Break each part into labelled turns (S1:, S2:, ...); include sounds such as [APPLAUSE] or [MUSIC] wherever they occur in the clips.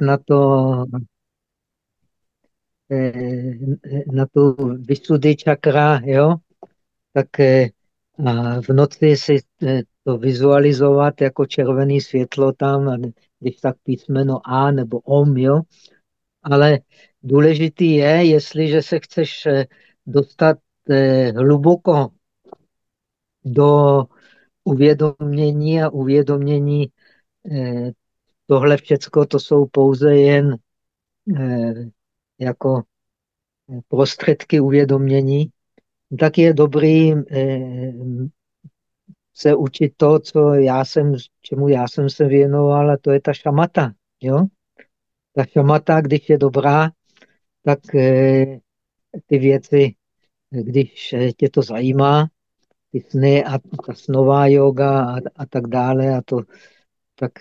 S1: na to, eh, na tu vysudy čakra, jo, tak eh, v noci si eh, to vizualizovat jako červený světlo tam, když tak písmeno A nebo OM, jo. Ale důležitý je, jestliže se chceš dostat hluboko do uvědomění a uvědomění tohle všecko to jsou pouze jen eh, jako eh, prostředky uvědomění, tak je dobrý eh, se učit to, co já jsem, čemu já jsem se věnoval, a to je ta šamata. Jo? Ta šamata, když je dobrá, tak ty věci, když tě to zajímá, ty sny a ta snová yoga a, a tak dále, a to, tak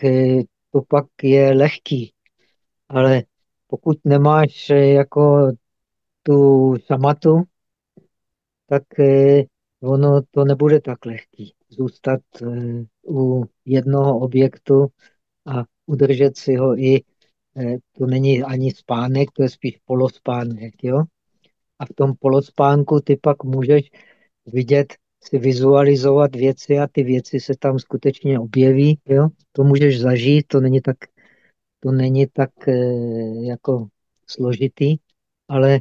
S1: to pak je lehký. Ale pokud nemáš eh, jako tu samatu, tak eh, ono to nebude tak lehký. Zůstat eh, u jednoho objektu a udržet si ho i, to není ani spánek, to je spíš polospánek. Jo? A v tom polospánku ty pak můžeš vidět, si vizualizovat věci a ty věci se tam skutečně objeví. Jo? To můžeš zažít, to není tak, to není tak eh, jako složitý, ale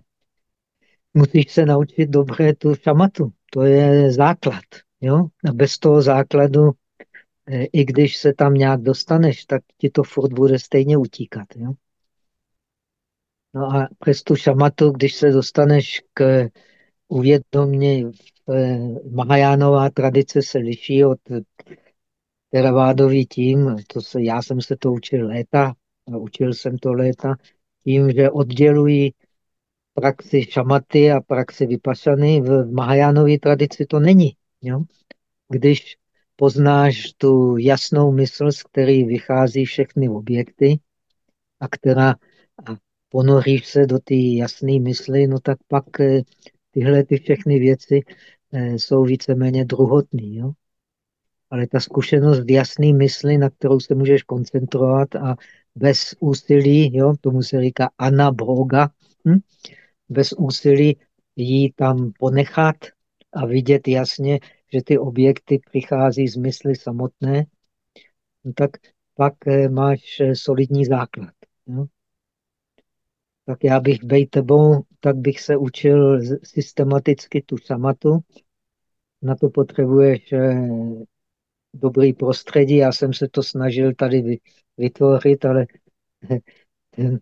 S1: musíš se naučit dobře tu šamatu. To je základ. Jo? A bez toho základu, eh, i když se tam nějak dostaneš, tak ti to furt bude stejně utíkat. Jo? No a přes tu šamatu, když se dostaneš k uvědomě, Mahajánová tradice se liší od teravádový tím, to se, já jsem se to učil léta, učil jsem to léta, tím, že oddělují praxi šamaty a praxi vypašany. V Mahajánové tradici to není. Jo? Když poznáš tu jasnou mysl, z které vychází všechny objekty a která a ponoříš se do té jasné mysli, no tak pak eh, tyhle ty všechny věci eh, jsou víceméně druhotný. Jo? Ale ta zkušenost jasný mysli, na kterou se můžeš koncentrovat a bez úsilí, jo, tomu se říká anabroga, hm? bez úsilí jí tam ponechat a vidět jasně, že ty objekty přichází z mysli samotné, no tak pak eh, máš eh, solidní základ. Jo? Tak já bych bej tebou, tak bych se učil systematicky tu samatu. Na to potřebuješ eh, dobrý prostředí. Já jsem se to snažil tady vytvořit, ale [LAUGHS] ten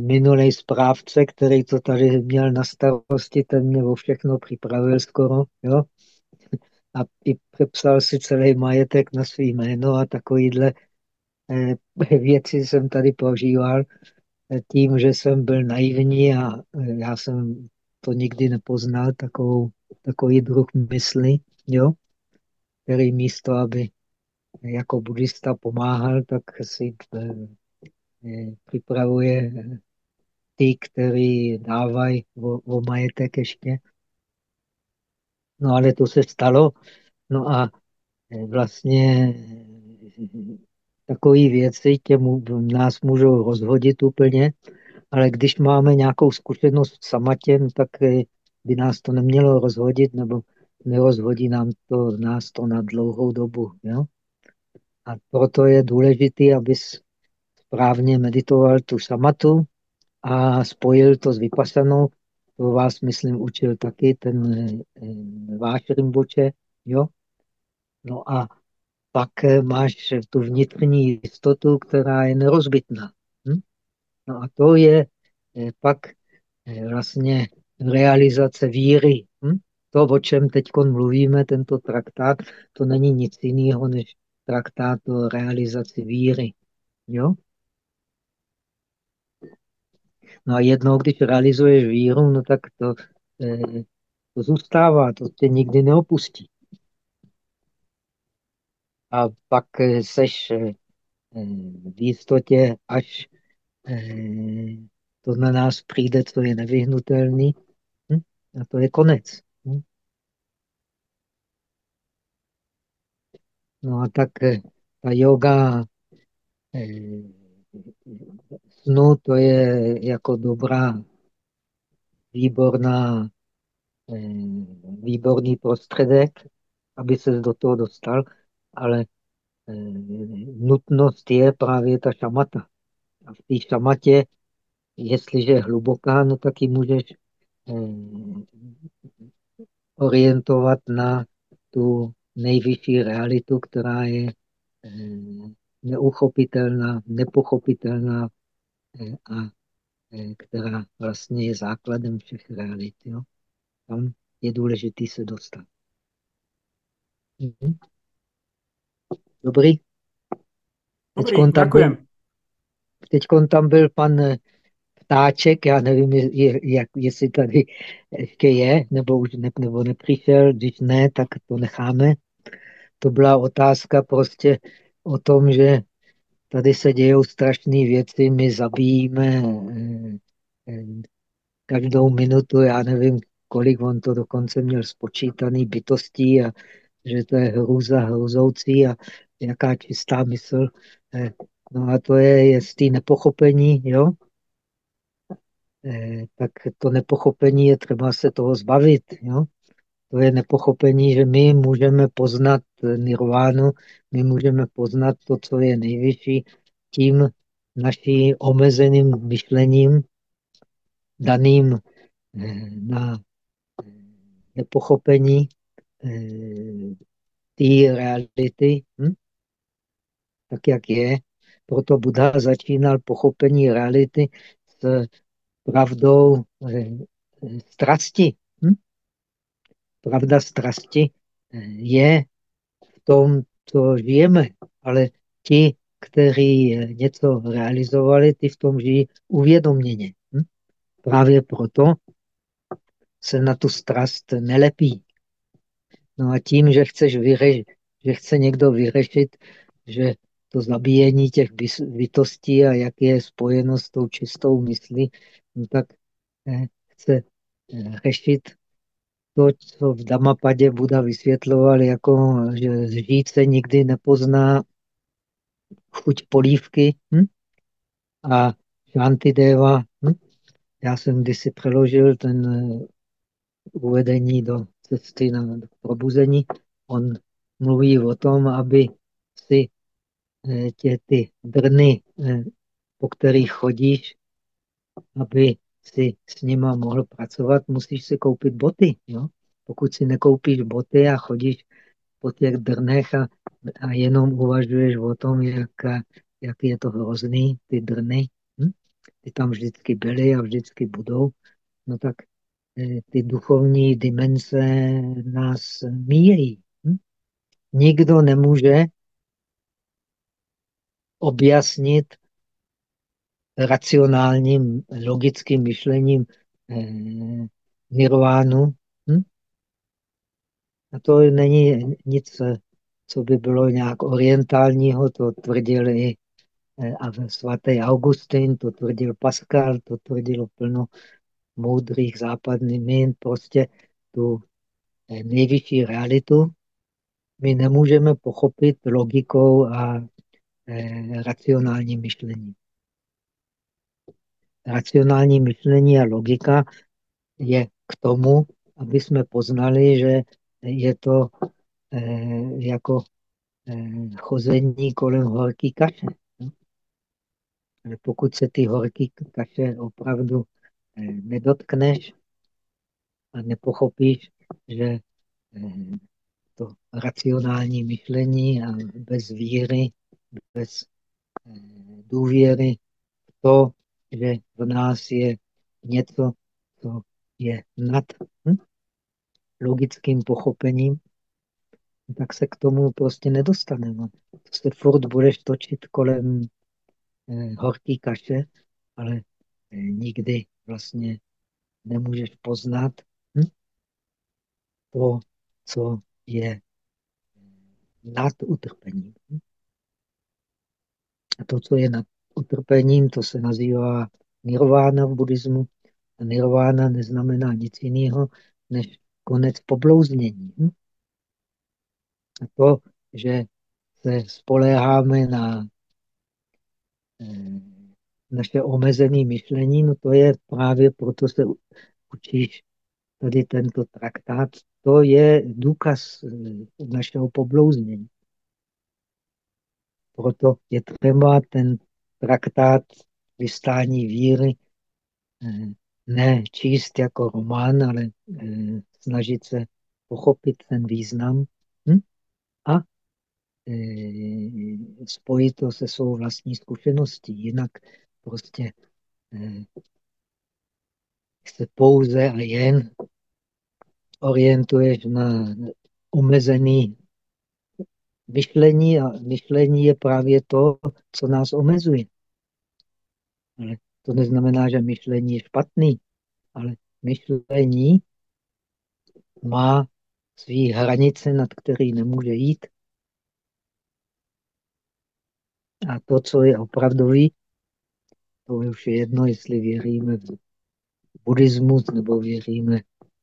S1: minulý správce, který to tady měl na starosti, ten mě o všechno připravil skoro, jo? A i přepsal si celý majetek na svý jméno a takovýhle eh, [LAUGHS] věci jsem tady požíval eh, tím, že jsem byl naivní a eh, já jsem to nikdy nepoznal, takovou, takový druh mysli, jo? který místo, aby jako buddhista pomáhal, tak si připravuje ty, který dávají o, o majetek ještě. No ale to se stalo. No a e, vlastně e, takové věci tě nás můžou rozhodit úplně, ale když máme nějakou zkušenost v samatě, no tak e, by nás to nemělo rozhodit, nebo nerozhodí nám to, nás to na dlouhou dobu. Jo? A proto je důležité, abys správně meditoval tu samatu a spojil to s vypasanou. To vás, myslím, učil taky ten eh, váš Rimboče. Jo? No a pak eh, máš tu vnitřní jistotu, která je nerozbitná. Hm? No a to je eh, pak vlastně realizace víry. Hm? To, o čem teď mluvíme, tento traktát, to není nic jiného než traktát o realizaci víry. Jo? No a jednou, když realizuješ víru, no tak to, eh, to zůstává, to tě nikdy neopustí. A pak eh, seš eh, v jistotě, až to na nás přijde, co je nevyhnutelný, hm? a to je konec. Hm? No a tak ta yoga snu to je jako dobrá, výborná, eh, výborný prostředek, aby se do toho dostal, ale eh, nutnost je právě ta šamata. A v té šamatě, jestliže je hluboká, no tak ji můžeš eh, orientovat na tu nejvyšší realitu, která je neuchopitelná, nepochopitelná a která vlastně je základem všech realit. Jo? Tam je důležité se dostat. Mhm. Dobrý?
S2: Dobrý, Teďkon tam, byl,
S1: teďkon tam byl pan eh, Ptáček, já nevím, je, jak, jestli tady ještě je, nebo už ne, nebo nepřišel, když ne, tak to necháme. To byla otázka prostě o tom, že tady se dějou strašné věci, my zabijíme eh, eh, každou minutu, já nevím, kolik on to dokonce měl spočítaný bytostí a že to je hrůza hrozoucí a jaká čistá mysl. Eh, no a to je, je z té nepochopení, jo? Tak to nepochopení je třeba se toho zbavit, jo? To je nepochopení, že my můžeme poznat nirvánu, my můžeme poznat to, co je nejvyšší, tím naším omezeným myšlením, daným eh, na eh, nepochopení eh, té reality, hm? Tak jak je. Proto Buddha začínal pochopení reality s pravdou strasti. Hm? Pravda strasti je v tom, co žijeme, ale ti, kteří něco realizovali, ty v tom žijí uvědoměně. Hm? Právě proto se na tu strast nelepí. No a tím, že chceš vyřešit, že chce někdo vyřešit, že to zabíjení těch bytostí a jak je spojeno s tou čistou myslí, no tak eh, chce eh, řešit to, co v Damapadě Buda vysvětloval, jako že žít se nikdy nepozná chuť polívky hm? a Shantideva. Hm? Já jsem kdysi přeložil ten uh, uvedení do cesty na probuzení. On mluví o tom, aby tě ty drny, uh, po kterých chodíš, aby si s nima mohl pracovat, musíš si koupit boty. Jo? Pokud si nekoupíš boty a chodíš po těch drnech a, a jenom uvažuješ o tom, jak, jak je to hrozný, ty drny, hm? ty tam vždycky byly a vždycky budou, no tak eh, ty duchovní dimenze nás míjejí. Hm? Nikdo nemůže objasnit racionálním, logickým myšlením eh, nirvánu. Hm? A to není nic, co by bylo nějak orientálního, to tvrdil i eh, svatý Augustin, to tvrdil Pascal, to tvrdilo plno moudrých západních min, prostě tu eh, nejvyšší realitu my nemůžeme pochopit logikou a eh, racionálním myšlením racionální myšlení a logika je k tomu, aby jsme poznali, že je to eh, jako eh, chození kolem horký kaše. No? Pokud se ty horký kaše opravdu nedotkneš a nepochopíš, že to racionální myšlení a bez víry, bez eh, důvěry, to že v nás je něco, co je nad hm? logickým pochopením, tak se k tomu prostě nedostaneme. To se furt budeš točit kolem eh, horký kaše, ale eh, nikdy vlastně nemůžeš poznat hm? to, co je nad utrpením. Hm? To, co je nad utrpením, to se nazývá nirvána v buddhismu. A nirvána neznamená nic jiného, než konec poblouznění. A to, že se spoléháme na, eh, naše omezené myšlení, no to je právě proto se učíš tady tento traktát, to je důkaz eh, našeho poblouznění. Proto je třeba ten traktát vystání víry eh, ne číst jako román, ale eh, snažit se pochopit ten význam hm? a spojit to se svou vlastní zkušeností. Jinak prostě se pouze a jen orientuješ na omezený myšlení a myšlení je právě to, co nás omezuje. Ale to neznamená, že myšlení je špatný, ale myšlení má svý hranice, nad který nemůže jít. A to, co je opravdový, to je už jedno, jestli věříme v buddhismus nebo věříme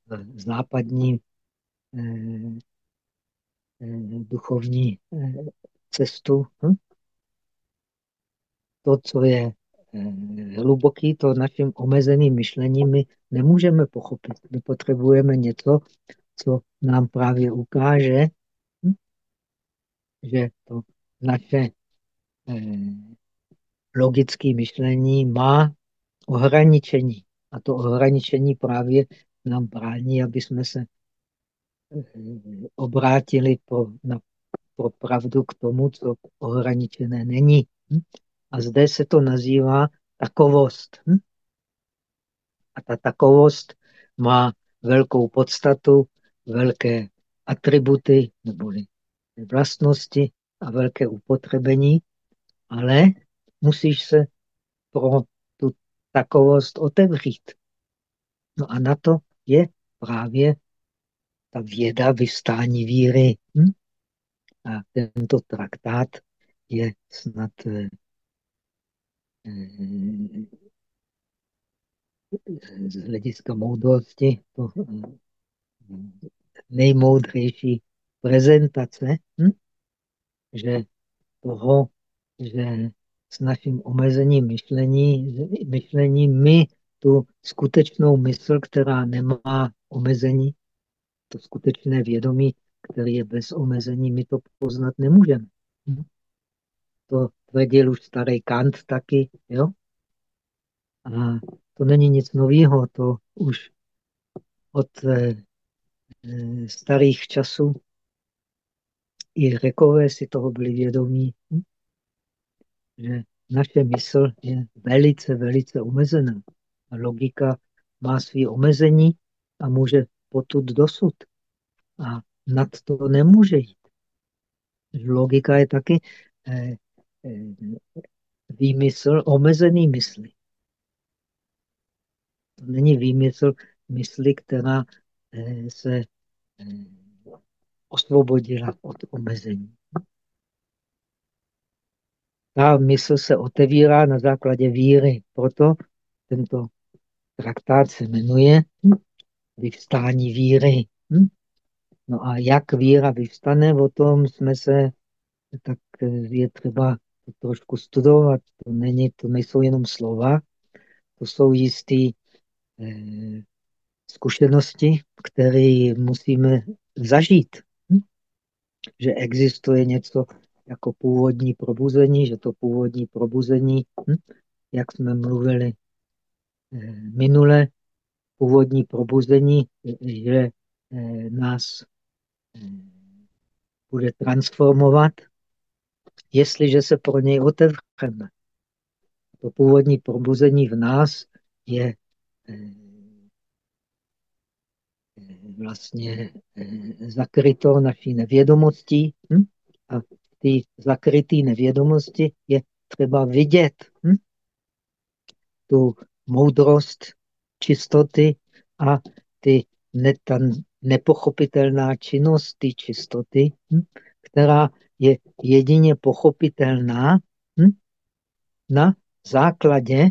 S1: v západní eh, duchovní eh, cestu. Hm? To, co je eh, hluboký, to naším omezeným myšlením my nemůžeme pochopit. My potřebujeme něco, co nám právě ukáže, hm? že to naše eh, logické myšlení má ohraničení. A to ohraničení právě nám brání, aby jsme se eh, obrátili pro, na, pro pravdu k tomu, co ohraničené není. Hm? A zde se to nazývá takovost. Hm? A ta takovost má velkou podstatu, velké atributy neboli vlastnosti a velké upotřebení, ale musíš se pro tu takovost otevřít. No a na to je právě ta věda vystání víry. Hm? A tento traktát je snad eh, eh, z hlediska moudrosti to eh, nejmoudřejší prezentace, hm? že toho, že s naším omezením myšlení, myšlení my tu skutečnou mysl, která nemá omezení, to skutečné vědomí, který je bez omezení, my to poznat nemůžeme. Hm? To tvrdil už starý Kant taky, jo? A to není nic nového, to už od eh, starých časů i řekové si toho byli vědomí, hm? že naše mysl je velice, velice omezená. A logika má své omezení a může potud dosud. A nad to nemůže jít. Logika je taky eh, eh, výmysl omezený mysli. To není výmysl mysli, která eh, se osvobodila od omezení. Ta mysl se otevírá na základě víry. Proto tento traktát se jmenuje Vyvstání víry. Hm? No a jak víra vyvstane, o tom jsme se, tak je třeba to trošku studovat. To, není, to nejsou jenom slova, to jsou jisté eh, zkušenosti, které musíme zažít. Hm? Že existuje něco jako původní probuzení, že to původní probuzení, hm? jak jsme mluvili eh, minule, původní probuzení, že eh, nás eh, bude transformovat, jestliže se pro něj otevřeme. To původní probuzení v nás je eh, vlastně zakryto naší nevědomostí hm? a ty zakryté nevědomosti je třeba vidět. Hm? Tu moudrost čistoty a ty ne, ta nepochopitelná činnost ty čistoty, hm, která je jedině pochopitelná hm, na základě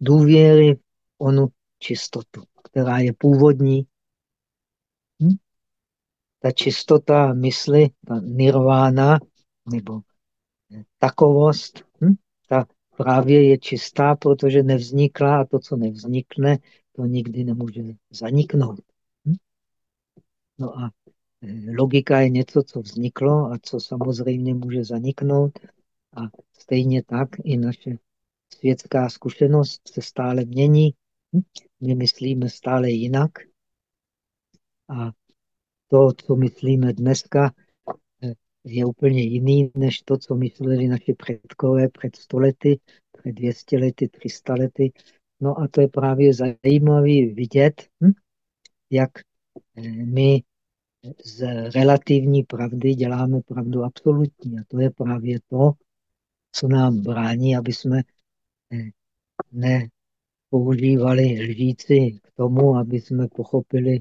S1: důvěry v onu čistotu, která je původní. Hm? Ta čistota mysli, ta nirvána, nebo takovost, hm? ta právě je čistá, protože nevznikla a to, co nevznikne, to nikdy nemůže zaniknout. Hm? No a eh, logika je něco, co vzniklo a co samozřejmě může zaniknout. A stejně tak i naše světská zkušenost se stále mění. Hm? My myslíme stále jinak. A to, co myslíme dneska, je úplně jiný, než to, co mysleli naši předkové před stolety, před 200 lety, 300 lety. No a to je právě zajímavé vidět, hm? jak eh, my z relativní pravdy děláme pravdu absolutní. A to je právě to, co nám brání, aby jsme eh, nepoužívali lžíci k tomu, aby jsme pochopili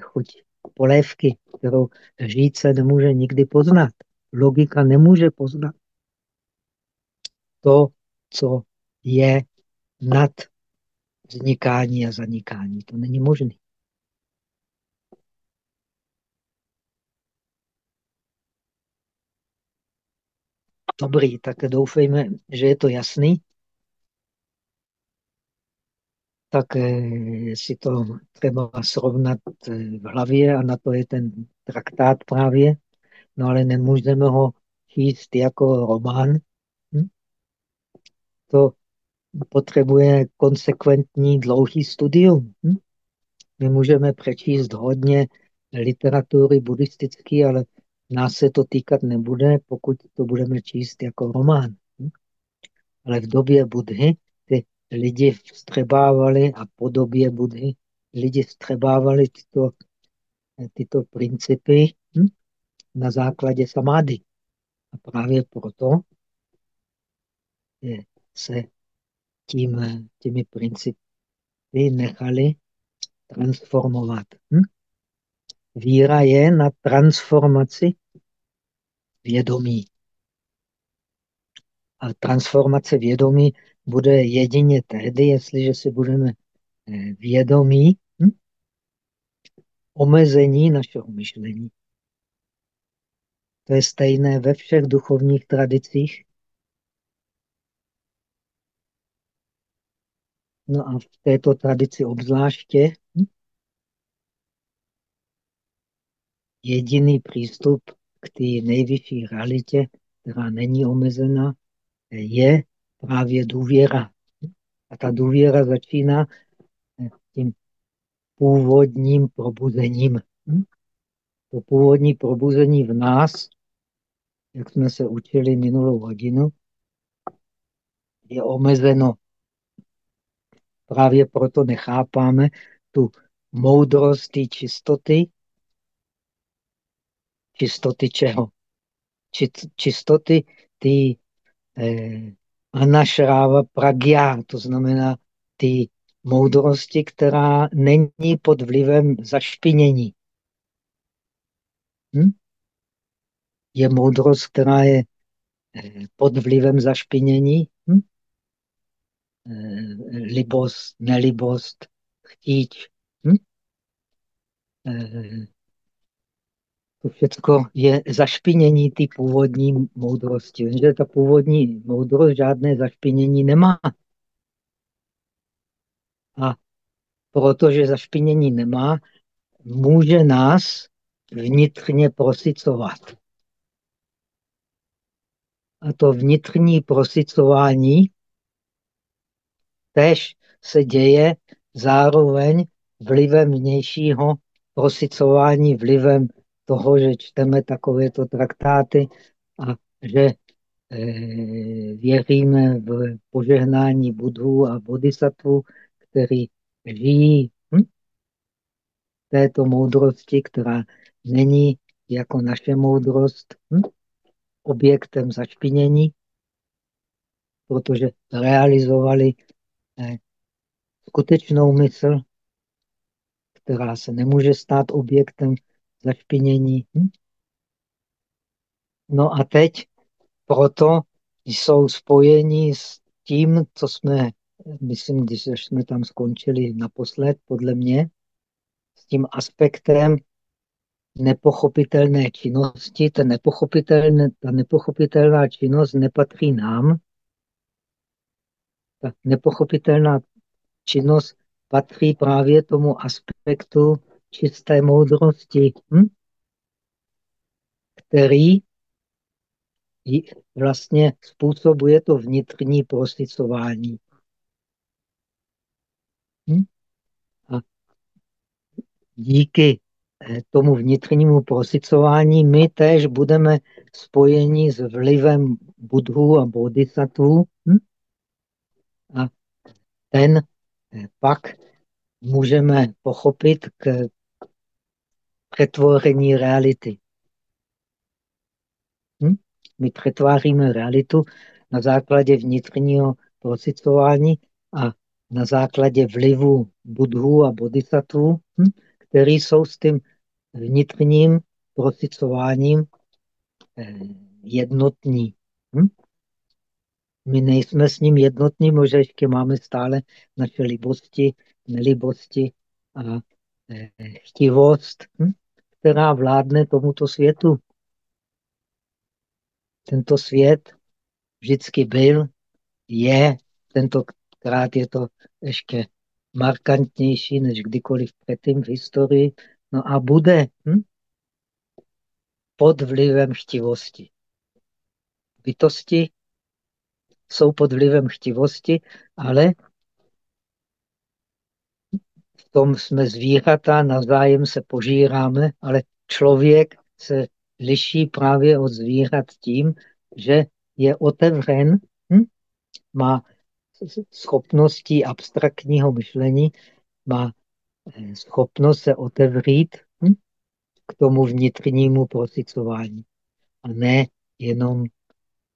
S1: chuť polévky, kterou říce nemůže nikdy poznat. Logika nemůže poznat to, co je nad vznikání a zanikání. To není možné. Dobrý, tak doufejme, že je to jasný. Tak eh, si to třeba srovnat eh, v hlavě a na to je ten traktát právě. No ale nemůžeme ho číst jako román. Hm? To potřebuje konsekventní dlouhý studium. Hm? My můžeme přečíst hodně literatury buddhistické, ale nás se to týkat nebude, pokud to budeme číst jako román. Hm? Ale v době Budhy lidi vstřebávali a podobě Budhy lidi vstřebávali tyto, tyto principy hm, na základě samády. A právě proto je, se tím, těmi principy nechali transformovat. Hm? Víra je na transformaci vědomí. A transformace vědomí bude jedině tehdy, jestliže si budeme eh, vědomí hm? omezení našeho myšlení. To je stejné ve všech duchovních tradicích. No a v této tradici obzvláště hm? jediný přístup k té nejvyšší realitě, která není omezena, je právě důvěra. A ta důvěra začíná tím původním probuzením. To původní probuzení v nás, jak jsme se učili minulou hodinu, je omezeno. Právě proto nechápáme tu moudrost té čistoty. Čistoty čeho? Čistoty ty eh, anašráva pragya, to znamená ty moudrosti, která není pod vlivem zašpinění. Hm? Je moudrost, která je eh, pod vlivem zašpinění. Hm? Eh, libost, nelibost, chtíč. Hm? To všechno je zašpinění ty původní moudrosti. Jenže ta původní moudrost žádné zašpinění nemá. A protože zašpinění nemá, může nás vnitřně prosicovat. A to vnitřní prosicování tež se děje zároveň vlivem vnějšího prosicování, vlivem toho, že čteme takovéto traktáty a že eh, věříme v požehnání budhů a bodhisattvů, který žijí hm? této moudrosti, která není jako naše moudrost hm? objektem zašpinění, protože realizovali eh, skutečnou mysl, která se nemůže stát objektem zašpinění. Hm? No a teď proto jsou spojeni s tím, co jsme, myslím, když jsme tam skončili naposled, podle mě, s tím aspektem nepochopitelné činnosti. Ta, nepochopitelné, ta nepochopitelná činnost nepatří nám, Ta nepochopitelná činnost patří právě tomu aspektu čisté moudrosti, hm? který vlastně způsobuje to vnitřní prosycování. Hm? A díky eh, tomu vnitřnímu prosycování my též budeme spojeni s vlivem budhu a bodhisattvů. Hm? A ten eh, pak můžeme pochopit k přetvoření reality. Hm? My přetváříme realitu na základě vnitřního procicování a na základě vlivu budhů a bodhisattvů, hm? který jsou s tím vnitřním procicováním eh, jednotní. Hm? My nejsme s ním jednotní, možná ještě máme stále naše libosti, nelibosti a eh, chtivost, hm? Která vládne tomuto světu. Tento svět vždycky byl, je, tentokrát je to ještě markantnější než kdykoliv předtím v historii, no a bude hm? pod vlivem chtivosti. Bytosti jsou pod vlivem chtivosti, ale tom jsme zvířata, navzájem se požíráme, ale člověk se liší právě od zvířat tím, že je otevřen, hm? má schopnosti abstraktního myšlení, má eh, schopnost se otevřít hm? k tomu vnitřnímu prosicování a ne jenom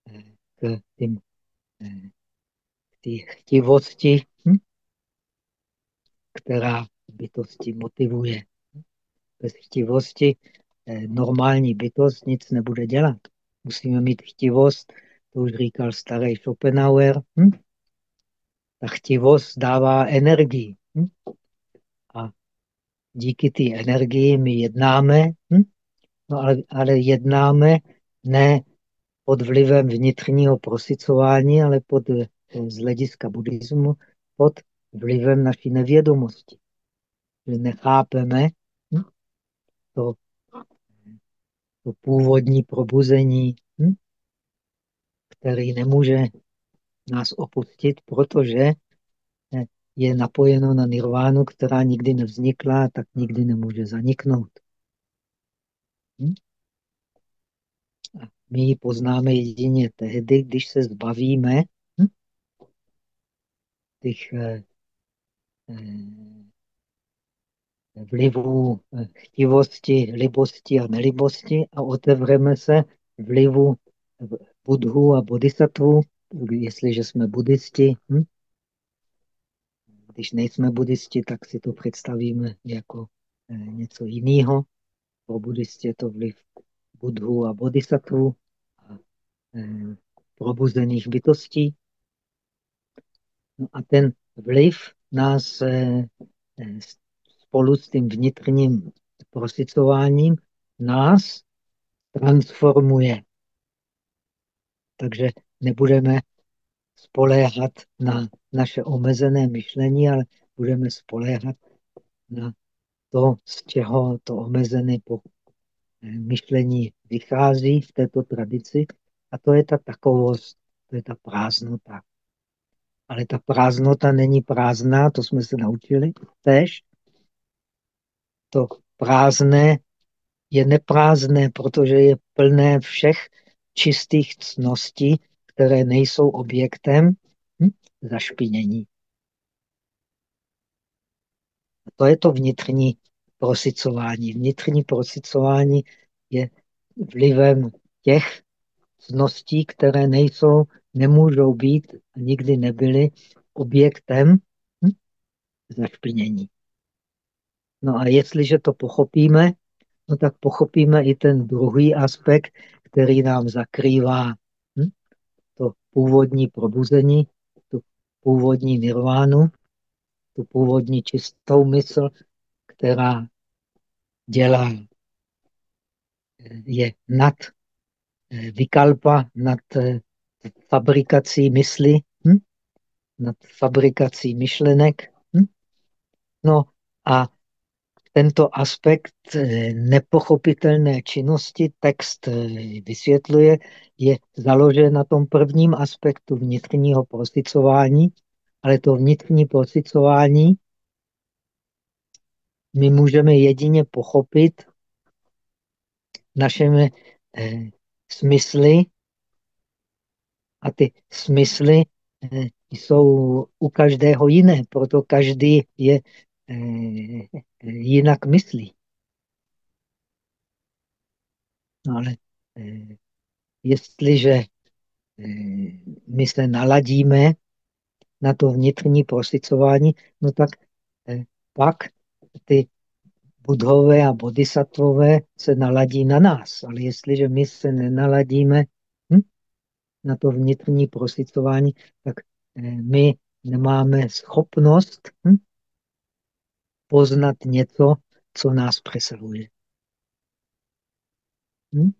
S1: eh, k tím eh, té chtivosti, hm? Která bytosti motivuje. Bez chtivosti normální bytost nic nebude dělat. Musíme mít chtivost, to už říkal starý Schopenhauer. Hm? Ta chtivost dává energii. Hm? A díky té energii my jednáme, hm? no ale, ale jednáme ne pod vlivem vnitřního prosicování, ale pod, z hlediska buddhismu pod vlivem naší nevědomosti. Že nechápeme hm? to to původní probuzení, hm? který nemůže nás opustit, protože je napojeno na nirvánu, která nikdy nevznikla, tak nikdy nemůže zaniknout. Hm? A my ji poznáme jedině tehdy, když se zbavíme hm? těch eh, eh, vlivu eh, chtivosti, libosti a nelibosti a otevřeme se vlivu budhu a bodhisattvu, jestliže jsme buddhisti. Hm? Když nejsme buddhisti, tak si to představíme jako eh, něco jiného. Pro buddhisty je to vliv budhu a bodhisattvu a eh, probuzených bytostí. No a ten vliv nás spolu s tím vnitřním prosicováním nás transformuje. Takže nebudeme spoléhat na naše omezené myšlení, ale budeme spoléhat na to, z čeho to omezené myšlení vychází v této tradici. A to je ta takovost, to je ta prázdnota. Ale ta prázdnota není prázdná, to jsme se naučili tež to prázdné je neprázdné, protože je plné všech čistých cností, které nejsou objektem hm, zašpinění. A to je to vnitřní prosicování. Vnitřní prosicování je vlivem těch cností, které nejsou, nemůžou být a nikdy nebyly objektem hm, zašpinění. No a jestliže to pochopíme, no tak pochopíme i ten druhý aspekt, který nám zakrývá hm? to původní probuzení, tu původní nirvánu, tu původní čistou mysl, která dělá, je nad eh, vykalpa, nad eh, fabrikací mysli. Hm? nad fabrikací myšlenek. Hm? No a tento aspekt eh, nepochopitelné činnosti text eh, vysvětluje, je založen na tom prvním aspektu vnitřního prosicování, ale to vnitřní prosicování my můžeme jedině pochopit našimi eh, smysly a ty smysly eh, jsou u každého jiné, proto každý je eh, jinak myslí. No ale eh, jestliže eh, my se naladíme na to vnitřní prosicování, no tak eh, pak ty budhové a bodhisattvové se naladí na nás. Ale jestliže my se nenaladíme na to vnitřní prosicování, tak eh, my nemáme schopnost hm, poznat něco, co nás přesahuje. Hm?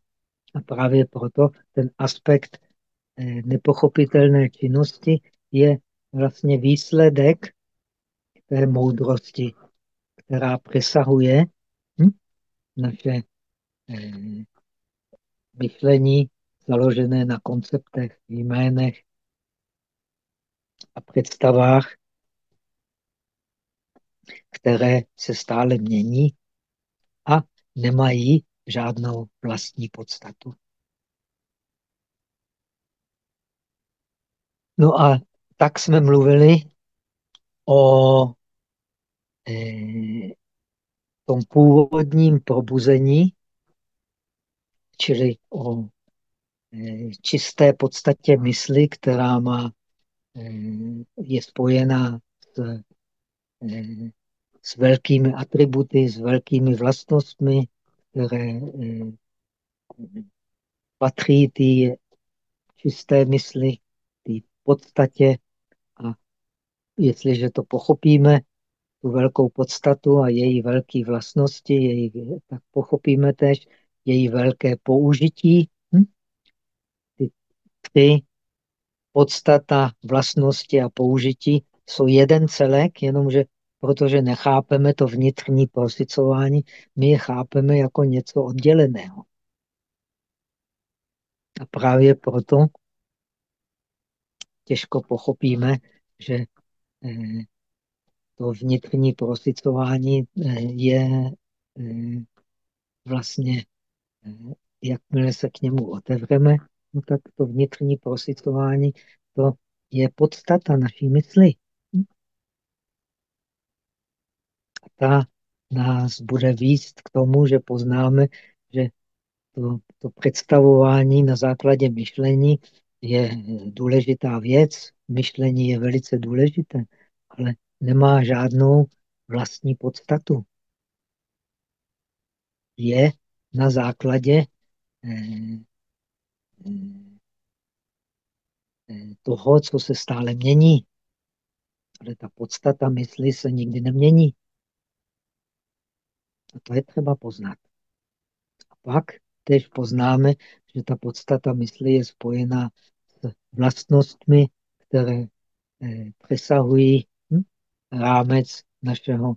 S1: A právě proto ten aspekt eh, nepochopitelné činnosti je vlastně výsledek té moudrosti, která přesahuje hm, naše eh, myšlení založené na konceptech, jménech a představách, které se stále mění a nemají žádnou vlastní podstatu. No a tak jsme mluvili o eh, tom původním probuzení, čili o čisté podstatě mysli, která má, eh, je spojená s, eh, s velkými atributy, s velkými vlastnostmi, které eh, patří ty čisté mysli, ty podstatě. A jestliže to pochopíme, tu velkou podstatu a její velké vlastnosti, její, tak pochopíme tež její velké použití. Ty tři podstata, vlastnosti a použití jsou jeden celek, jenomže protože nechápeme to vnitřní prosicování, my je chápeme jako něco odděleného. A právě proto těžko pochopíme, že eh, to vnitřní prosicování eh, je eh, vlastně, jakmile se k němu otevřeme, no tak to vnitřní prosicování to je podstata naší mysli. ta nás bude výst k tomu, že poznáme, že to, to představování na základě myšlení je důležitá věc. Myšlení je velice důležité, ale nemá žádnou vlastní podstatu. Je na základě eh, toho, co se stále mění. Ale ta podstata mysli se nikdy nemění. A to je třeba poznat. A pak tež poznáme, že ta podstata mysli je spojená s vlastnostmi, které eh, přesahují hm, rámec našeho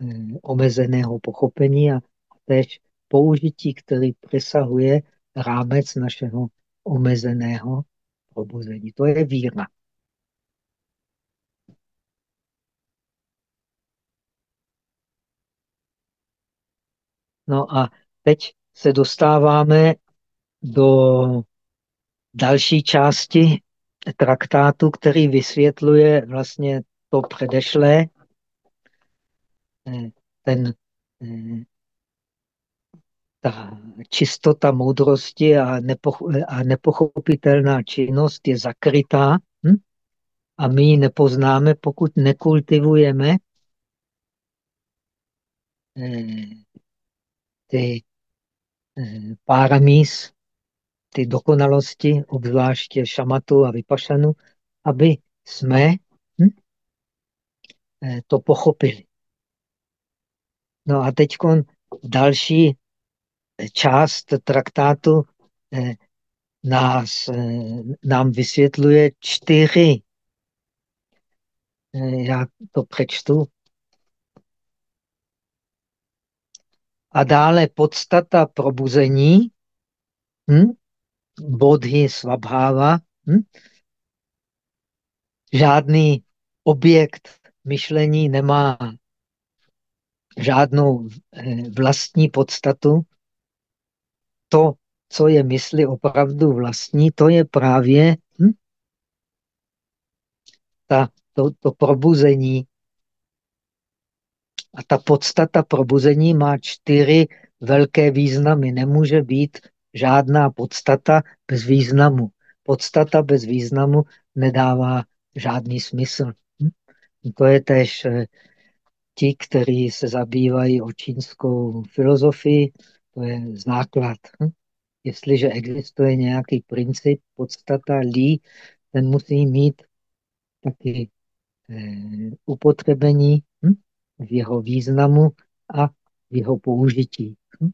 S1: eh, omezeného pochopení a tež použití, který přesahuje rámec našeho omezeného probuzení. To je víra. No a teď se dostáváme do další části traktátu, který vysvětluje vlastně to předešlé, eh, ten, eh, ta čistota moudrosti a, nepoch a nepochopitelná činnost je zakrytá hm? a my ji nepoznáme, pokud nekultivujeme eh, ty eh, páramís, ty dokonalosti, obzvláště šamatu a vypašanu, aby jsme hm, eh, to pochopili. No a teď další část traktátu eh, nás, nám vysvětluje čtyři Já to přečtu. A dále podstata probuzení, hm? bodhy svabháva, hm? žádný objekt myšlení nemá žádnou eh, vlastní podstatu. To, co je mysli opravdu vlastní, to je právě hm? ta, to, to probuzení. A ta podstata probuzení má čtyři velké významy. Nemůže být žádná podstata bez významu. Podstata bez významu nedává žádný smysl. Hm? To je tež eh, ti, kteří se zabývají o čínskou filozofii, to je základ. Hm? Jestliže existuje nějaký princip, podstata, lí, ten musí mít taky eh, upotřebení hm? v jeho významu a v jeho použití. Hm?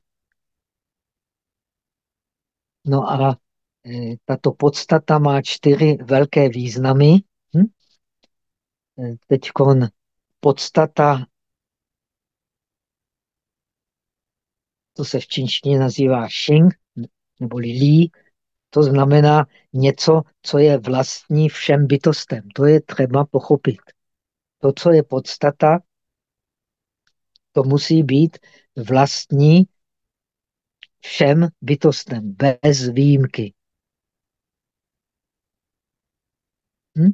S1: No a eh, tato podstata má čtyři velké významy. Eh, Teď podstata, to se v čínštině nazývá Xing, neboli Li, to znamená něco, co je vlastní všem bytostem. To je třeba pochopit. To, co je podstata, to musí být vlastní všem bytostem, bez výjimky. Hm?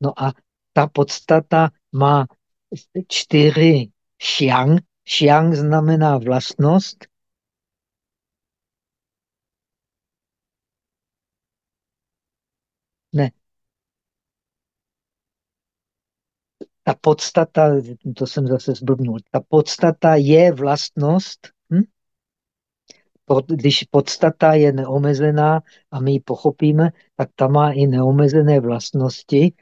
S1: No a ta podstata má čtyři xiang. Xiang znamená vlastnost. Ne. Ta podstata, to jsem zase zblbnul, ta podstata je vlastnost. Hm? Když podstata je neomezená a my ji pochopíme, tak ta má i neomezené vlastnosti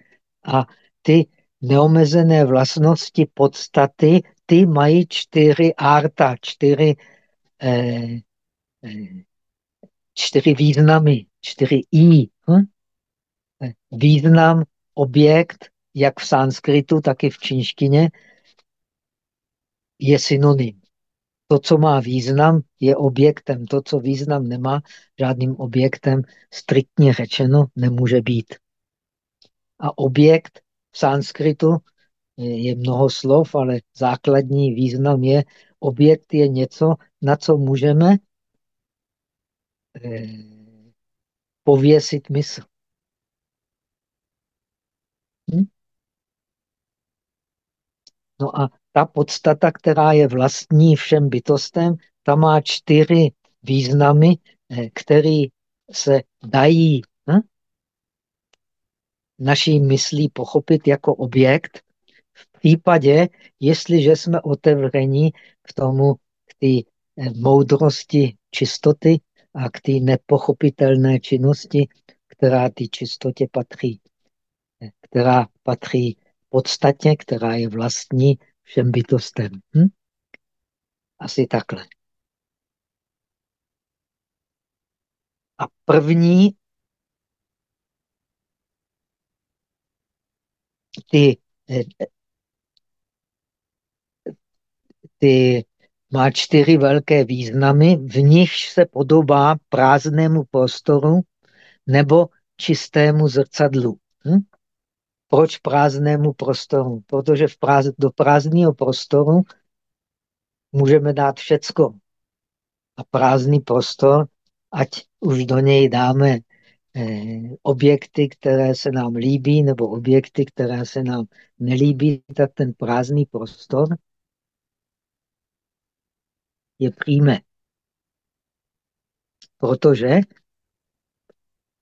S1: a ty neomezené vlastnosti podstaty, ty mají čtyři arta, čtyři, eh, eh, čtyři významy, čtyři i. Hm? Význam, objekt, jak v sanskritu, tak i v čínštině, je synonym. To, co má význam, je objektem. To, co význam nemá, žádným objektem striktně řečeno nemůže být. A objekt v sanskritu je mnoho slov, ale základní význam je, objekt je něco, na co můžeme eh, pověsit mysl. Hm? No a ta podstata, která je vlastní všem bytostem, ta má čtyři významy, eh, které se dají hm? naší myslí pochopit jako objekt, případě, jestliže jsme otevření k tomu, k té eh, moudrosti čistoty a k té nepochopitelné činnosti, která té čistotě patří, eh, která patří podstatě, která je vlastní všem bytostem. Hm? Asi takhle. A první ty, eh, ty má čtyři velké významy, v nichž se podobá prázdnému prostoru nebo čistému zrcadlu. Hm? Proč prázdnému prostoru? Protože v práz, do prázdného prostoru můžeme dát všecko. A prázdný prostor, ať už do něj dáme eh, objekty, které se nám líbí, nebo objekty, které se nám nelíbí, tak ten prázdný prostor je přijme. Protože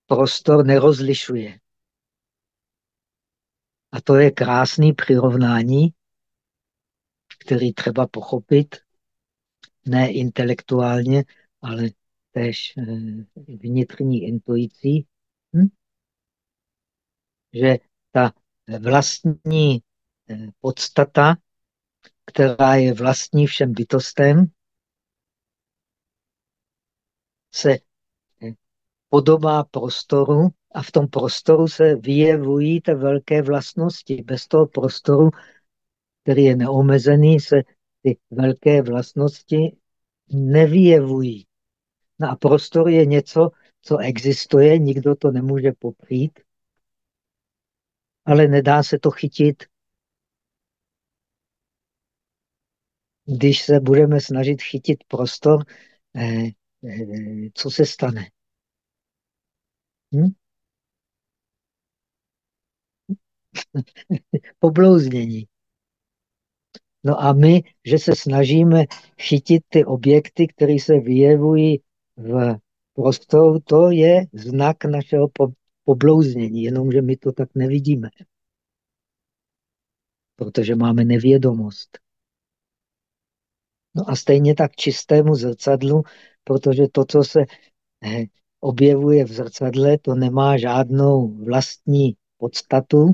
S1: prostor nerozlišuje. A to je krásný přirovnání, který třeba pochopit, ne intelektuálně, ale tež eh, vnitřní intuicí, hm? že ta vlastní eh, podstata, která je vlastní všem bytostem, se eh, podobá prostoru A v tom prostoru se vyjevují ty velké vlastnosti. Bez toho prostoru, který je neomezený, se ty velké vlastnosti nevyjevují. No a prostor je něco, co existuje, nikdo to nemůže poprít, ale nedá se to chytit. Když se budeme snažit chytit prostor, eh, co se stane? Hm? [LAUGHS] Poblouznění. No a my, že se snažíme chytit ty objekty, které se vyjevují v prostoru, to je znak našeho poblouznění, jenomže my to tak nevidíme. Protože máme nevědomost. No a stejně tak čistému zrcadlu, protože to, co se eh, objevuje v zrcadle, to nemá žádnou vlastní podstatu,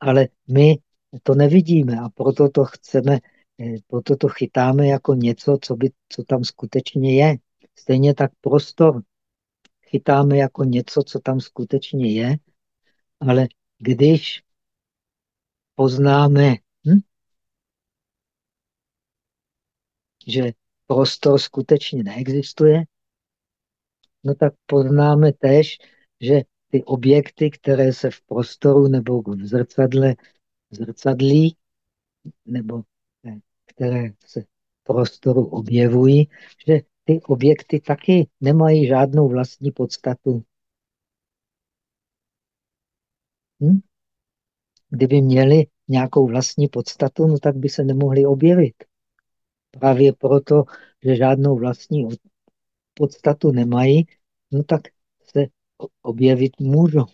S1: ale my to nevidíme a proto to chceme, eh, proto to chytáme jako něco, co, by, co tam skutečně je. Stejně tak prostor chytáme jako něco, co tam skutečně je, ale když poznáme, hm, že prostor skutečně neexistuje, no tak poznáme tež, že ty objekty, které se v prostoru nebo v zrcadle zrcadlí, nebo které se v prostoru objevují, že ty objekty taky nemají žádnou vlastní podstatu. Hm? Kdyby měli nějakou vlastní podstatu, no tak by se nemohli objevit. Právě proto, že žádnou vlastní podstatu nemají, no tak se objevit můžou.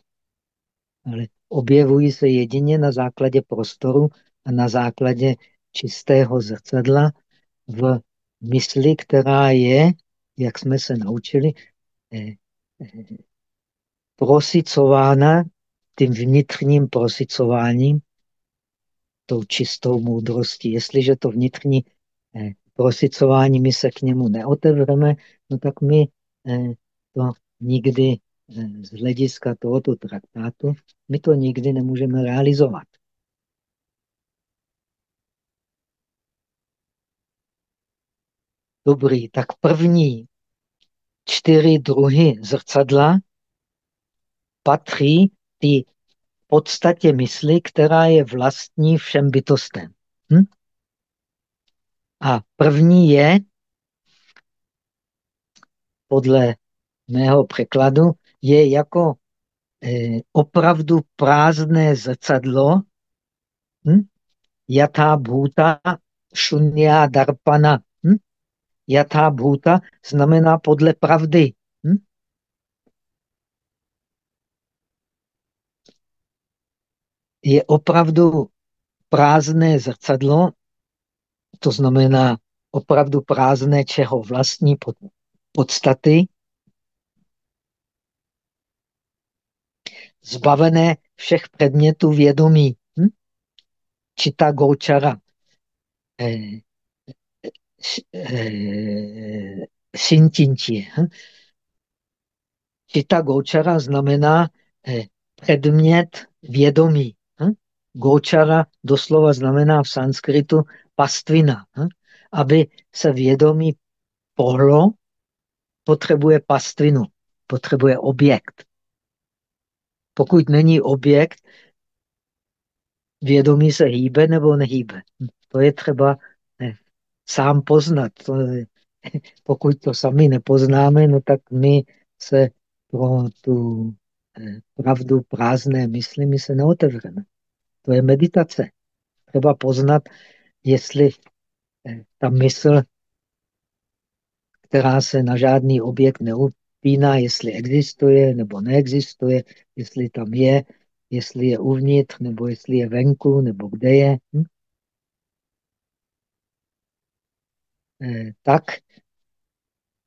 S1: Ale objevují se jedině na základě prostoru a na základě čistého zrcadla v mysli, která je, jak jsme se naučili, eh, eh, prosicována tím vnitřním prosicováním, tou čistou moudrostí. Jestliže to vnitřní prosicování my se k němu neotevřeme, no tak my to nikdy z hlediska tohoto traktátu, my to nikdy nemůžeme realizovat. Dobrý, tak první čtyři druhy zrcadla patří ty podstatě mysli, která je vlastní všem bytostem. Hm? A první je, podle mého překladu, je jako eh, opravdu prázdné zrcadlo, hm? jatá bhuta šunya darpana Jatá bhuta znamená podle pravdy. Hm? Je opravdu prázdné zrcadlo, to znamená opravdu prázdné čeho vlastní pod, podstaty, zbavené všech předmětů vědomí. Hm? Čita goučara. Eh, Sintinti. Čita Gočara znamená eh, předmět vědomí. Hm? Gočara doslova znamená v sanskritu pastvina. Hm? Aby se vědomí pohlo, potřebuje pastvinu, potřebuje objekt. Pokud není objekt, vědomí se hýbe nebo nehýbe. To je třeba sám poznat. To [LAUGHS] pokud to sami nepoznáme, no tak my se pro tu eh, pravdu prázdné mysli my se neotevřeme. To je meditace. Třeba poznat, jestli eh, ta mysl, která se na žádný objekt neupíná, jestli existuje nebo neexistuje, jestli tam je, jestli je uvnitř, nebo jestli je venku, nebo kde je. Hm? Eh, tak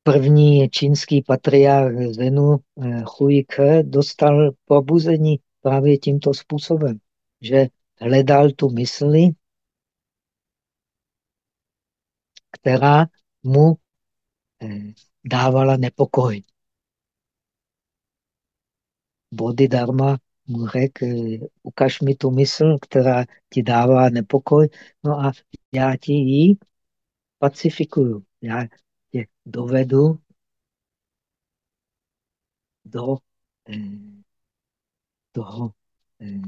S1: první čínský patriarch Zenu eh, Hui Ke dostal probuzení právě tímto způsobem, že hledal tu mysli, která mu eh, dávala nepokoj. Bodhidharma mu řekl, ukaž mi tu mysl, která ti dává nepokoj, no a já ti ji pacifikuju. Já tě dovedu do eh, toho eh,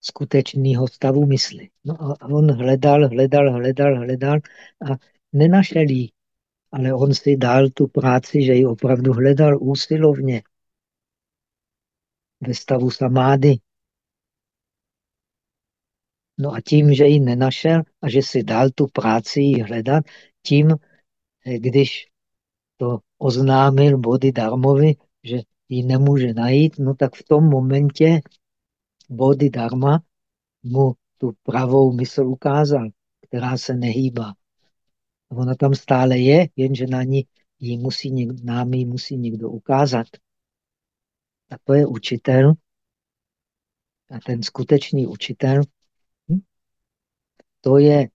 S1: skutečného stavu mysli. No a on hledal, hledal, hledal, hledal a nenašel ji. Ale on si dal tu práci, že ji opravdu hledal úsilovně ve stavu samády. No a tím, že ji nenašel a že si dal tu práci ji hledat, tím, eh, když to oznámil Bodhidharmovi, že ji nemůže najít, no tak v tom momentě Bodhidharma mu tu pravou mysl ukázal, která se nehýbá. Ona tam stále je, jenže na ní ji musí někdo, nám ji musí někdo ukázat. A to je učitel. A ten skutečný učitel, hm? to je,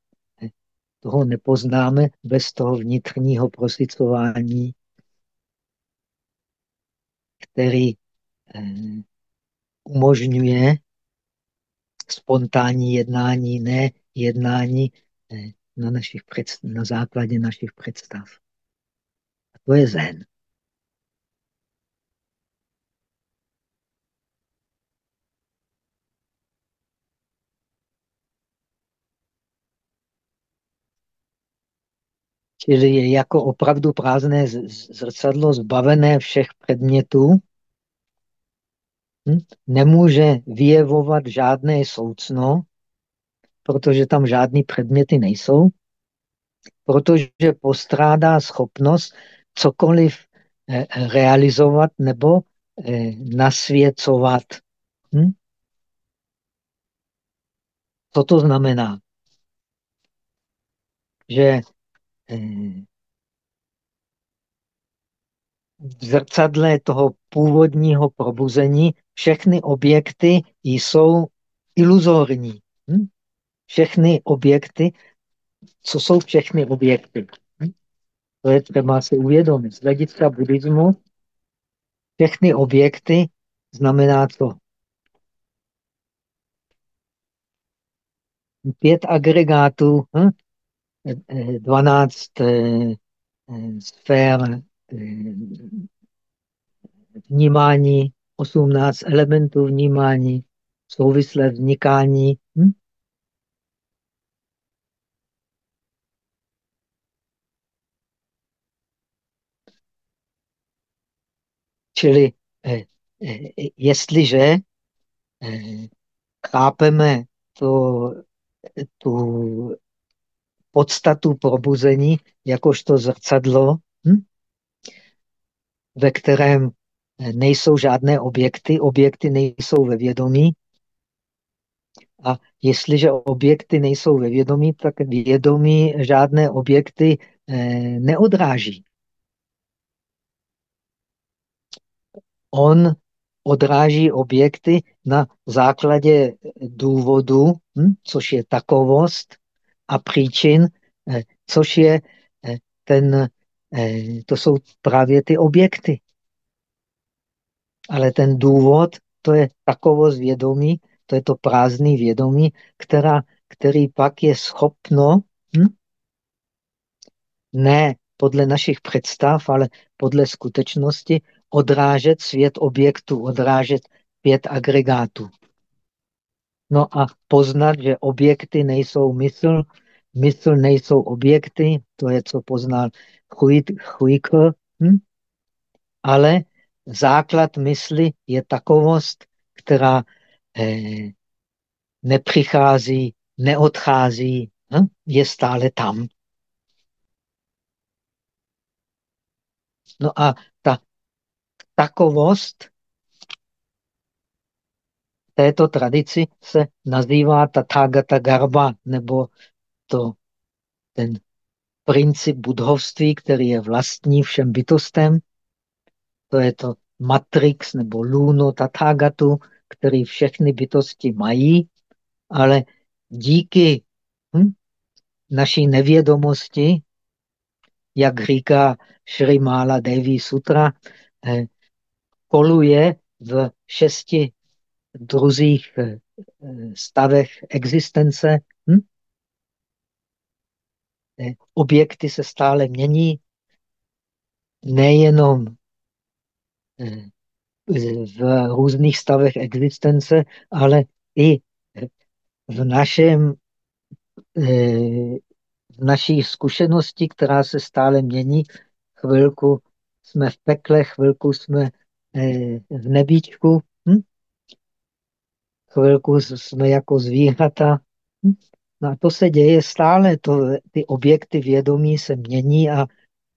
S1: toho nepoznáme bez toho vnitřního prosicování, který eh, umožňuje spontánní jednání, ne jednání na, našich představ, na základě našich představ. A to je zen. Čili je jako opravdu prázdné zrcadlo zbavené všech předmětů, hm? nemůže vyjevovat žádné soucno, protože tam žádné předměty nejsou, protože postrádá schopnost cokoliv eh, realizovat nebo eh, nasvěcovat. Hm? Co to znamená? Že eh, v zrcadle toho původního probuzení všechny objekty jsou iluzorní. Hm? Všechny objekty, co jsou všechny objekty? Hm? To je třeba si uvědomit. Z hlediska buddhismu všechny objekty znamená co? Pět agregátů, hm? 12 eh, eh, sfér eh, vnímání, 18 elementů vnímání, souvislé vznikání. Hm? Čili eh, eh, jestliže eh, chápeme to, tu podstatu probuzení jakožto zrcadlo, hm? ve kterém nejsou žádné objekty, objekty nejsou ve vědomí. A jestliže objekty nejsou ve vědomí, tak vědomí žádné objekty eh, neodráží. On odráží objekty na základě důvodu, hm, což je takovost, a příčin, eh, což je eh, ten, to jsou právě ty objekty. Ale ten důvod, to je takovost vědomí, to je to prázdný vědomí, která, který pak je schopno hm, ne podle našich představ, ale podle skutečnosti odrážet svět objektů, odrážet pět agregátů. No a poznat, že objekty nejsou mysl, mysl nejsou objekty, to je, co poznal Huikl, hm? ale základ mysli je takovost, která eh, nepřichází, neodchází, hm? je stále tam. No a ta takovost této tradici se nazývá Tathagata Garba, nebo to, ten princip budhovství, který je vlastní všem bytostem. To je to matrix nebo luno Tathagatu, který všechny bytosti mají, ale díky hm, naší nevědomosti, jak říká Sri Mala Devi Sutra, eh, koluje v šesti druzích eh, stavech existence. Hm? Eh, objekty se stále mění, nejenom v různých stavech existence, ale i v našem v naší zkušenosti, která se stále mění. Chvilku jsme v pekle, chvilku jsme v nebíčku, hm? chvilku jsme jako zvířata. Hm? No a to se děje stále. To, ty objekty vědomí se mění a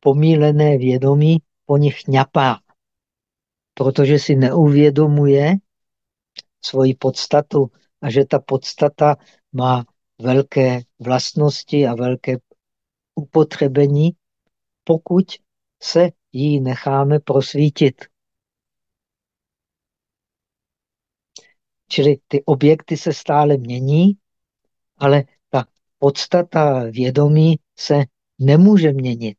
S1: pomílené vědomí po nich ňapá, protože si neuvědomuje svoji podstatu a že ta podstata má velké vlastnosti a velké upotřebení, pokud se jí necháme prosvítit. Čili ty objekty se stále mění, ale ta podstata vědomí se nemůže měnit.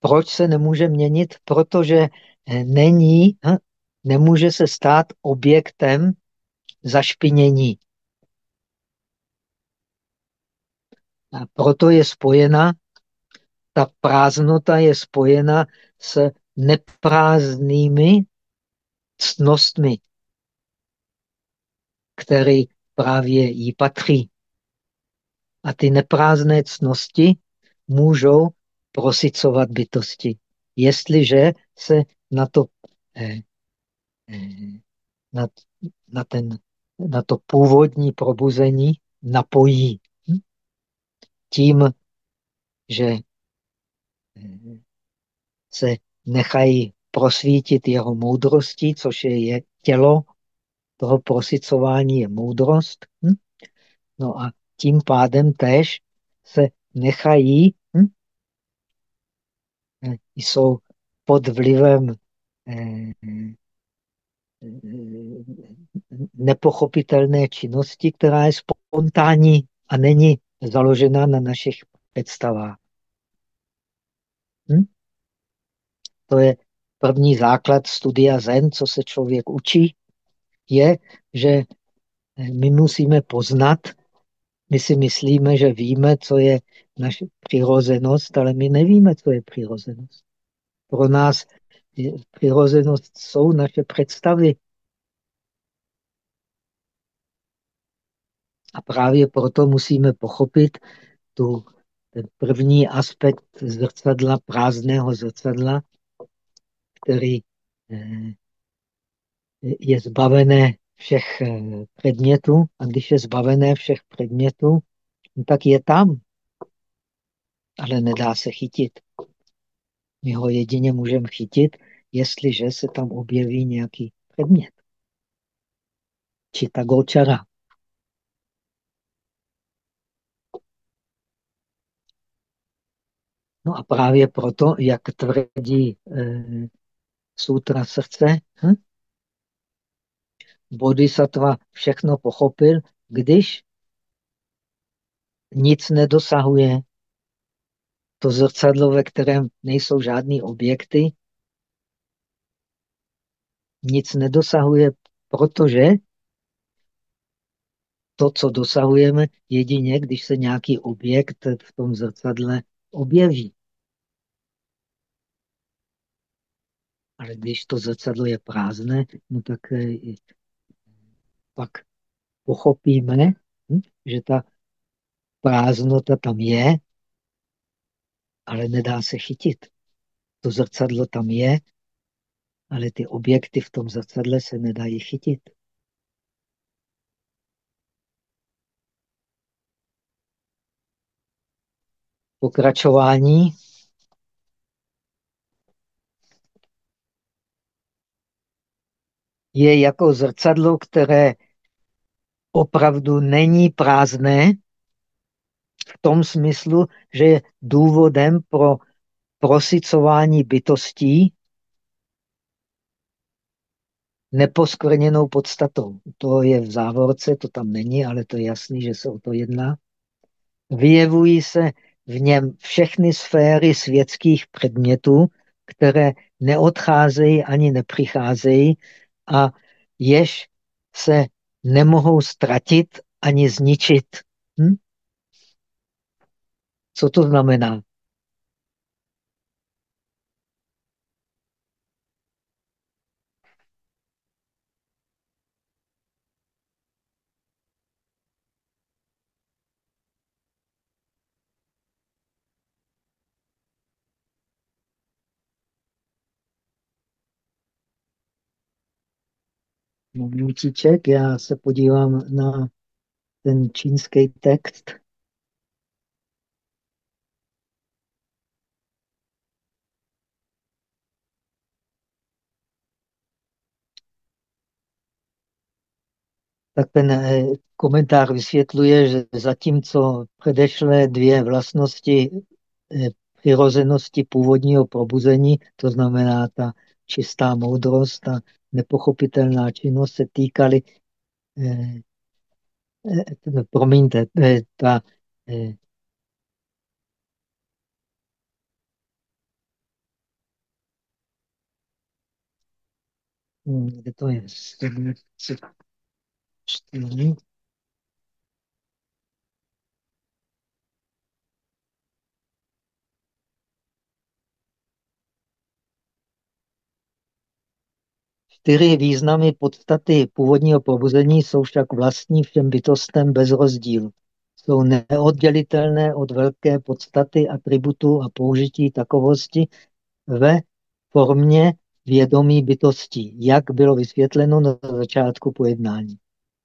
S1: Proč se nemůže měnit? Protože není, hm, nemůže se stát objektem zašpinění. A proto je spojena, ta prázdnota je spojena s neprázdnými ctnostmi, které právě jí patří. A ty neprázdné ctnosti můžou prosicovat bytosti, jestliže se na to, eh, eh, na, na, ten, na to původní probuzení napojí. Hm? Tím, že eh, se nechají prosvítit jeho moudrostí, což je, je tělo toho prosicování, je moudrost. Hm? No a tím pádem tež se nechají, jsou pod vlivem eh, nepochopitelné činnosti, která je spontánní a není založena na našich představách. Hm? To je první základ studia Zen, co se člověk učí, je, že my musíme poznat, my si myslíme, že víme, co je naše přirozenost, ale my nevíme, co je přirozenost. Pro nás přirozenost jsou naše představy. A právě proto musíme pochopit tu, ten první aspekt zrcadla, prázdného zrcadla, který eh, je zbavené všech eh, předmětů a když je zbavené všech předmětů, no tak je tam, ale nedá se chytit. My ho jedině můžeme chytit, jestliže se tam objeví nějaký předmět. Či ta gočara. No a právě proto, jak tvrdí eh, sutra srdce, hm? bodhisattva všechno pochopil, když nic nedosahuje. To zrcadlo, ve kterém nejsou žádné objekty, nic nedosahuje, protože to, co dosahujeme, jedině, když se nějaký objekt v tom zrcadle objeví. Ale když to zrcadlo je prázdné, no tak eh, pak pochopíme, hm, že ta prázdnota tam je, ale nedá se chytit. To zrcadlo tam je, ale ty objekty v tom zrcadle se nedají chytit. Pokračování. Je jako zrcadlo, které opravdu není prázdné, v tom smyslu, že je důvodem pro prosicování bytostí neposkvrněnou podstatou. To je v závorce, to tam není, ale to je jasný, že se o to jedná. Vyjevují se v něm všechny sféry světských předmětů, které neodcházejí ani nepřicházejí a jež se nemohou ztratit ani zničit. Co to znamená? Minutíček, já se podívám na ten čínský text. Tak ten eh, komentář vysvětluje, že zatímco předešlé dvě vlastnosti eh, přirozenosti původního probuzení, to znamená ta čistá moudrost a nepochopitelná činnost, se týkaly, eh, eh, promiňte, ta hm, kde to je? Čtyři. Čtyři významy podstaty původního probuzení jsou však vlastní všem bytostem bez rozdílu. Jsou neoddělitelné od velké podstaty atributů a použití takovosti ve formě vědomí bytosti, jak bylo vysvětleno na začátku pojednání.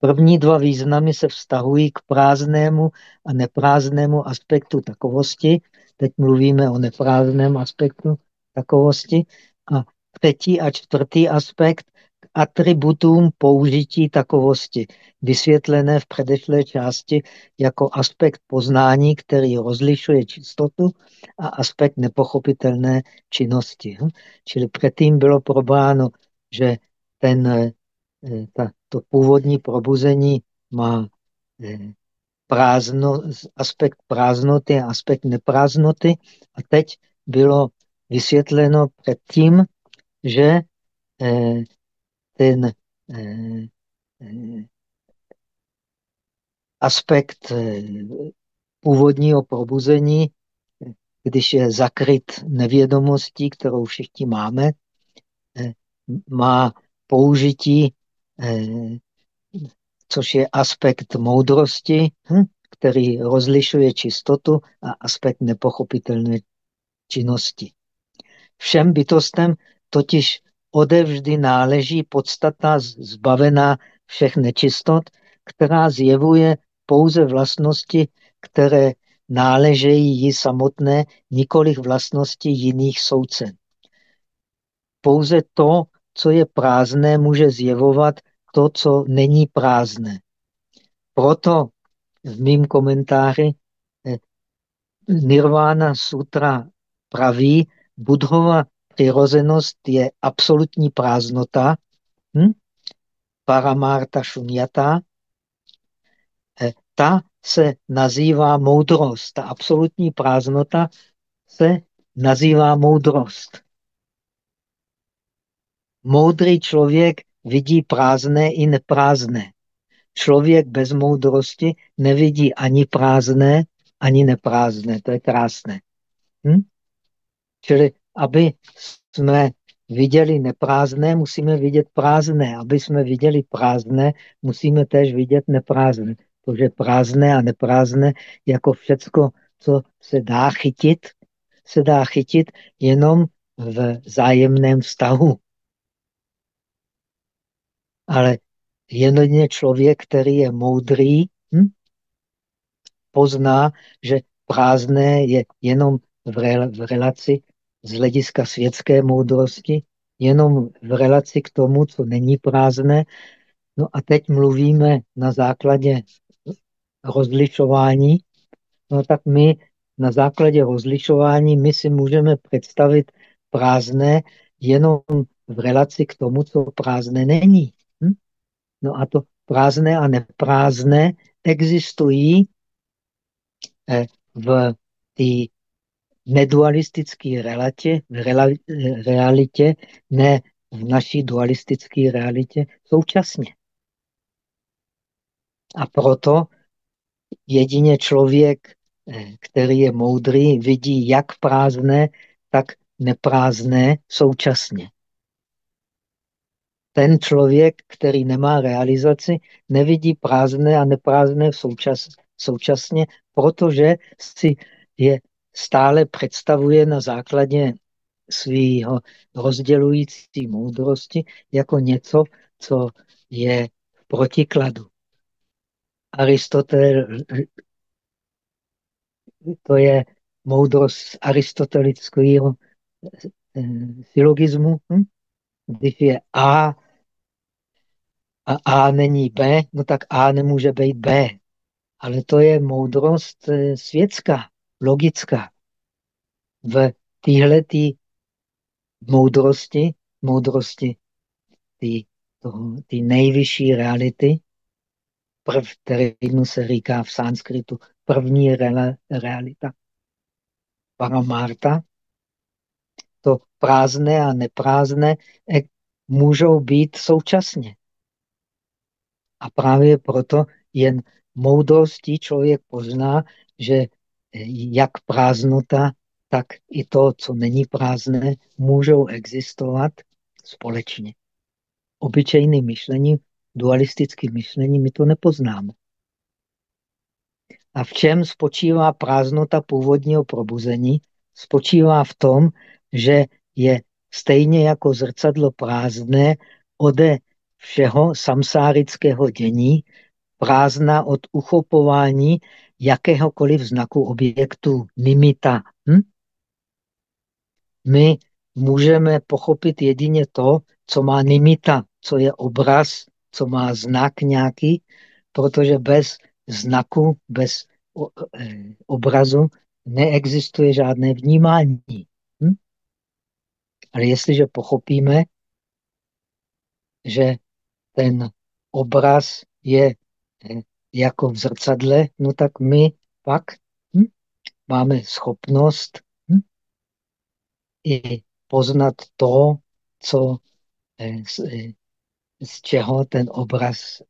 S1: První dva významy se vztahují k prázdnému a neprázdnému aspektu takovosti. Teď mluvíme o neprázdném aspektu takovosti. A třetí a čtvrtý aspekt k atributům použití takovosti, vysvětlené v předešlé části jako aspekt poznání, který rozlišuje čistotu a aspekt nepochopitelné činnosti. Čili předtím bylo probáno, že ten, ta to původní probuzení má eh, prázdno, aspekt prázdnoty a aspekt neprázdnoty. A teď bylo vysvětleno předtím, že eh, ten eh, aspekt původního probuzení, když je zakryt nevědomostí, kterou všichni máme, má použití Eh, což je aspekt moudrosti, hm, který rozlišuje čistotu a aspekt nepochopitelné činnosti. Všem bytostem totiž odevždy náleží podstata zbavená všech nečistot, která zjevuje pouze vlastnosti, které náležejí jí samotné, nikoliv vlastnosti jiných soucen. Pouze to, co je prázdné, může zjevovat to, co není prázdné. Proto v mým komentáři eh, Nirvana Sutra praví, Budhova přirozenost je absolutní prázdnota, hm? paramarta šunyata, eh, ta se nazývá moudrost. Ta absolutní prázdnota se nazývá moudrost. Moudrý člověk vidí prázdné i neprázdné. Člověk bez moudrosti nevidí ani prázdné, ani neprázdné. To je krásné. Hm? Čili, aby jsme viděli neprázdné, musíme vidět prázdné. Aby jsme viděli prázdné, musíme též vidět neprázdné. Protože prázdné a neprázdné, jako všecko, co se dá chytit, se dá chytit jenom v zájemném vztahu ale jedině člověk, který je moudrý, hm, pozná, že prázdné je jenom v, re, v relaci z hlediska světské moudrosti, jenom v relaci k tomu, co není prázdné. No a teď mluvíme na základě rozlišování. No tak my na základě rozlišování my si můžeme představit prázdné jenom v relaci k tomu, co prázdné není. No a to prázdné a neprázdné existují eh, v té nedualistické realitě, realitě, ne v naší dualistické realitě současně. A proto jedině člověk, eh, který je moudrý, vidí jak prázdné, tak neprázdné současně. Ten člověk, který nemá realizaci, nevidí prázdné a neprázdné součas, současně, protože si je stále představuje na základě svého rozdělující moudrosti jako něco, co je v protikladu. Aristotel, to je moudrost aristotelického eh, sylogismu, hm? když je A a A není B, no tak A nemůže být B. Ale to je moudrost eh, světská, logická. V téhletý moudrosti, moudrosti ty nejvyšší reality, prv, kterému se říká v sanskritu první realita, paramarta, to prázdné a neprázdné můžou být současně. A právě proto jen moudrostí člověk pozná, že jak prázdnota, tak i to, co není prázdné, můžou existovat společně. Obyčejným myšlením, dualistickým myšlením, my to nepoznáme. A v čem spočívá prázdnota původního probuzení? Spočívá v tom, že je stejně jako zrcadlo prázdné ode všeho samsárického dění, prázdná od uchopování jakéhokoliv znaku objektu nimita. Hm? My můžeme pochopit jedině to, co má nimita, co je obraz, co má znak nějaký, protože bez znaku, bez eh, obrazu neexistuje žádné vnímání. Hm? Ale jestliže pochopíme, že ten obraz je eh, jako v zrcadle, no tak my pak hm, máme schopnost hm, i poznat to, co, eh, z, z čeho ten obraz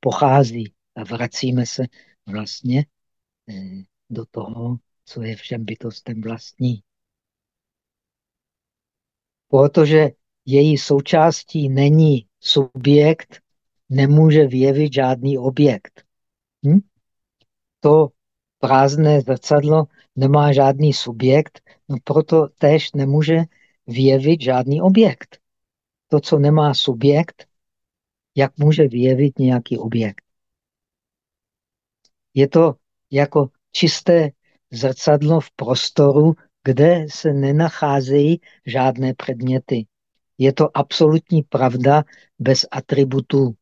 S1: pochází a vracíme se vlastně eh, do toho, co je všem bytostem vlastní. Protože její součástí není subjekt, nemůže vyjevit žádný objekt. Hm? To prázdné zrcadlo nemá žádný subjekt, no proto též nemůže vyjevit žádný objekt. To, co nemá subjekt, jak může vyjevit nějaký objekt? Je to jako čisté zrcadlo v prostoru, kde se nenacházejí žádné předměty. Je to absolutní pravda bez atributů.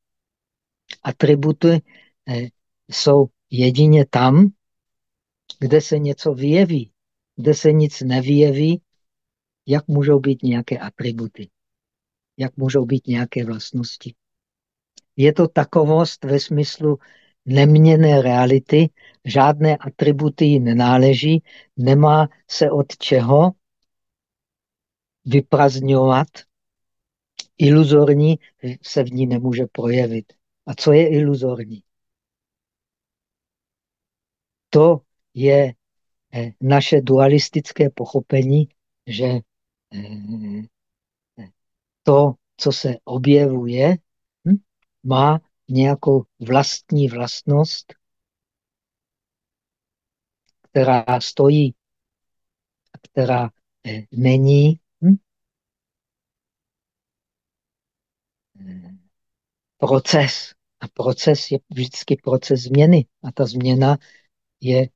S1: Atributy eh, jsou jedině tam, kde se něco vyjeví. Kde se nic nevyjeví, jak můžou být nějaké atributy? Jak můžou být nějaké vlastnosti? Je to takovost ve smyslu neměné reality, žádné atributy jí nenáleží, nemá se od čeho vyprazňovat, iluzorní se v ní nemůže projevit. A co je iluzorní? To je eh, naše dualistické pochopení, že eh, to, co se objevuje, hm, má nějakou vlastní vlastnost, která stojí, která eh, není proces. A proces je vždycky proces změny. A ta změna je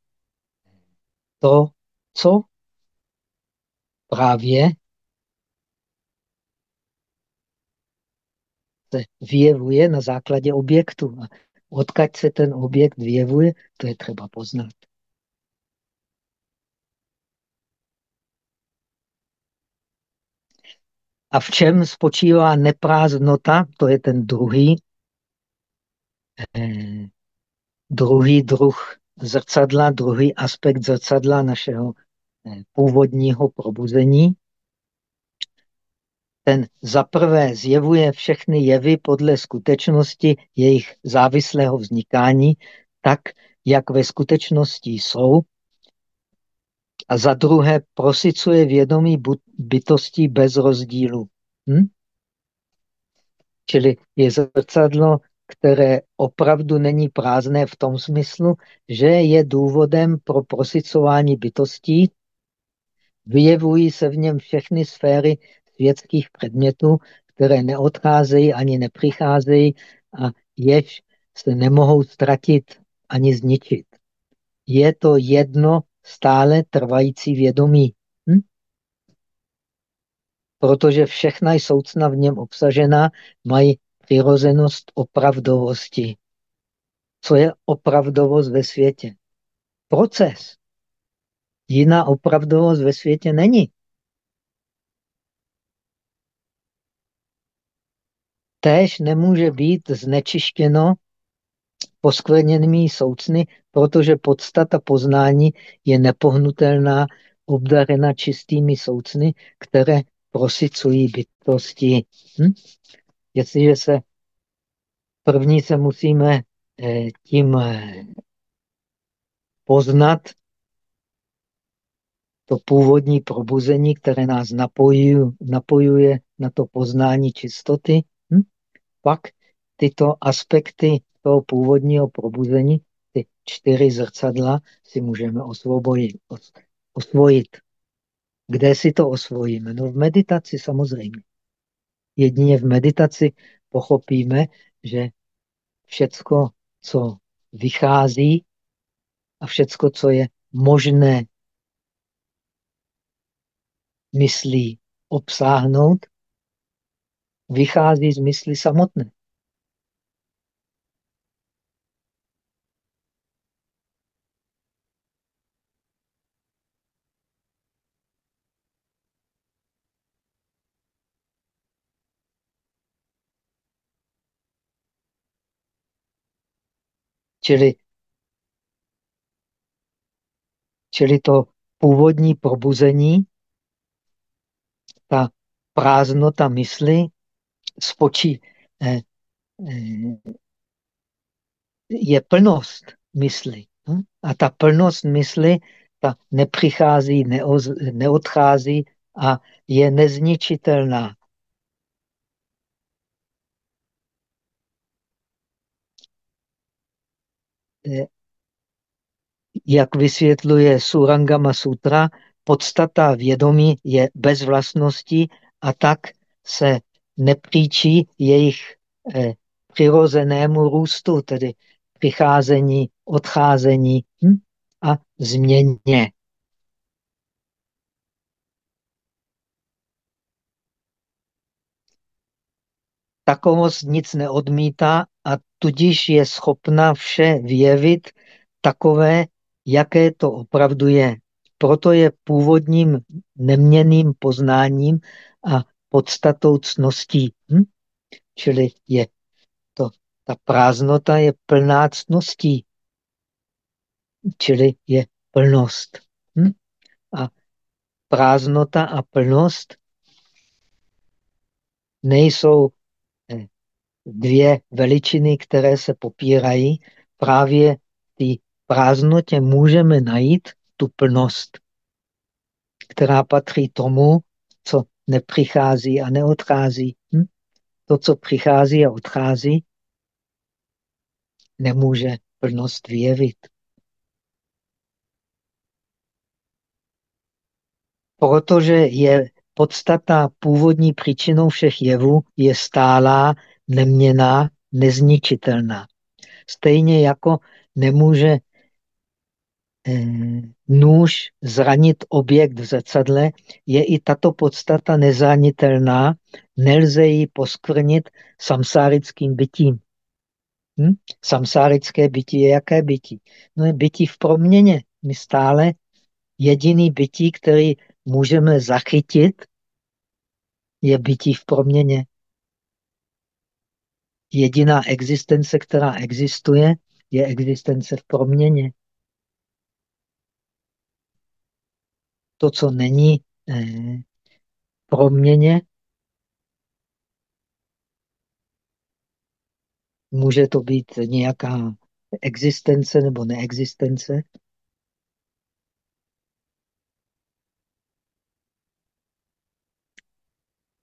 S1: to, co právě se vyjevuje na základě objektu. A odkud se ten objekt vyjevuje, to je třeba poznat. A v čem spočívá neprázdnota, to je ten druhý, eh, druhý druh zrcadla, druhý aspekt zrcadla našeho eh, původního probuzení. Ten zaprvé zjevuje všechny jevy podle skutečnosti jejich závislého vznikání, tak, jak ve skutečnosti jsou, a za druhé prosicuje vědomí bytostí bez rozdílu. Hm? Čili je zrcadlo, které opravdu není prázdné v tom smyslu, že je důvodem pro prosicování bytostí. Vyjevují se v něm všechny sféry světských předmětů, které neodcházejí ani nepřicházejí a jež se nemohou ztratit ani zničit. Je to jedno stále trvající vědomí. Hm? Protože všechna soucna v něm obsažená mají přirozenost opravdovosti. Co je opravdovost ve světě? Proces. Jiná opravdovost ve světě není. Též nemůže být znečištěno poskvrněnými soucny, protože podstata poznání je nepohnutelná, obdarena čistými soucny, které prosycují bytosti. Hm? Jestliže se první se musíme eh, tím eh, poznat to původní probuzení, které nás napojuje, napojuje na to poznání čistoty, hm? pak tyto aspekty toho původního probuzení, čtyři zrcadla, si můžeme osvobodit, os, osvojit. Kde si to osvojíme? No v meditaci samozřejmě. Jedině v meditaci pochopíme, že všecko, co vychází a všecko, co je možné myslí obsáhnout, vychází z mysli samotné. Čili, čili to původní probuzení, ta prázdnota mysli spočí, eh, eh, je plnost mysli. Hm? A ta plnost mysli, ta nepřichází, neodchází a je nezničitelná. Jak vysvětluje Surangama Sutra, podstata vědomí je bez vlastnosti a tak se nepříčí jejich eh, přirozenému růstu, tedy přicházení, odcházení hm, a změně. Takovost nic neodmítá a tudíž je schopna vše vyjevit takové, jaké to opravdu je. Proto je původním neměným poznáním a podstatou cností. Hm? Čili je to, ta prázdnota je plná cností, čili je plnost. Hm? A prázdnota a plnost nejsou dvě veličiny, které se popírají, právě ty prázdnotě můžeme najít tu plnost, která patří tomu, co nepřichází a neodchází. Hm? To, co přichází a odchází, nemůže plnost vyjevit. Protože je podstata původní příčinou všech jevů, je stálá, neměná, nezničitelná. Stejně jako nemůže eh, nůž zranit objekt v zrcadle, je i tato podstata nezranitelná, nelze ji poskvrnit samsárickým bytím. Hm? Samsárické bytí je jaké bytí? No je bytí v proměně. My stále jediný bytí, který můžeme zachytit, je bytí v proměně jediná existence, která existuje, je existence v proměně. to, co není eh, proměně, může to být nějaká existence nebo neexistence.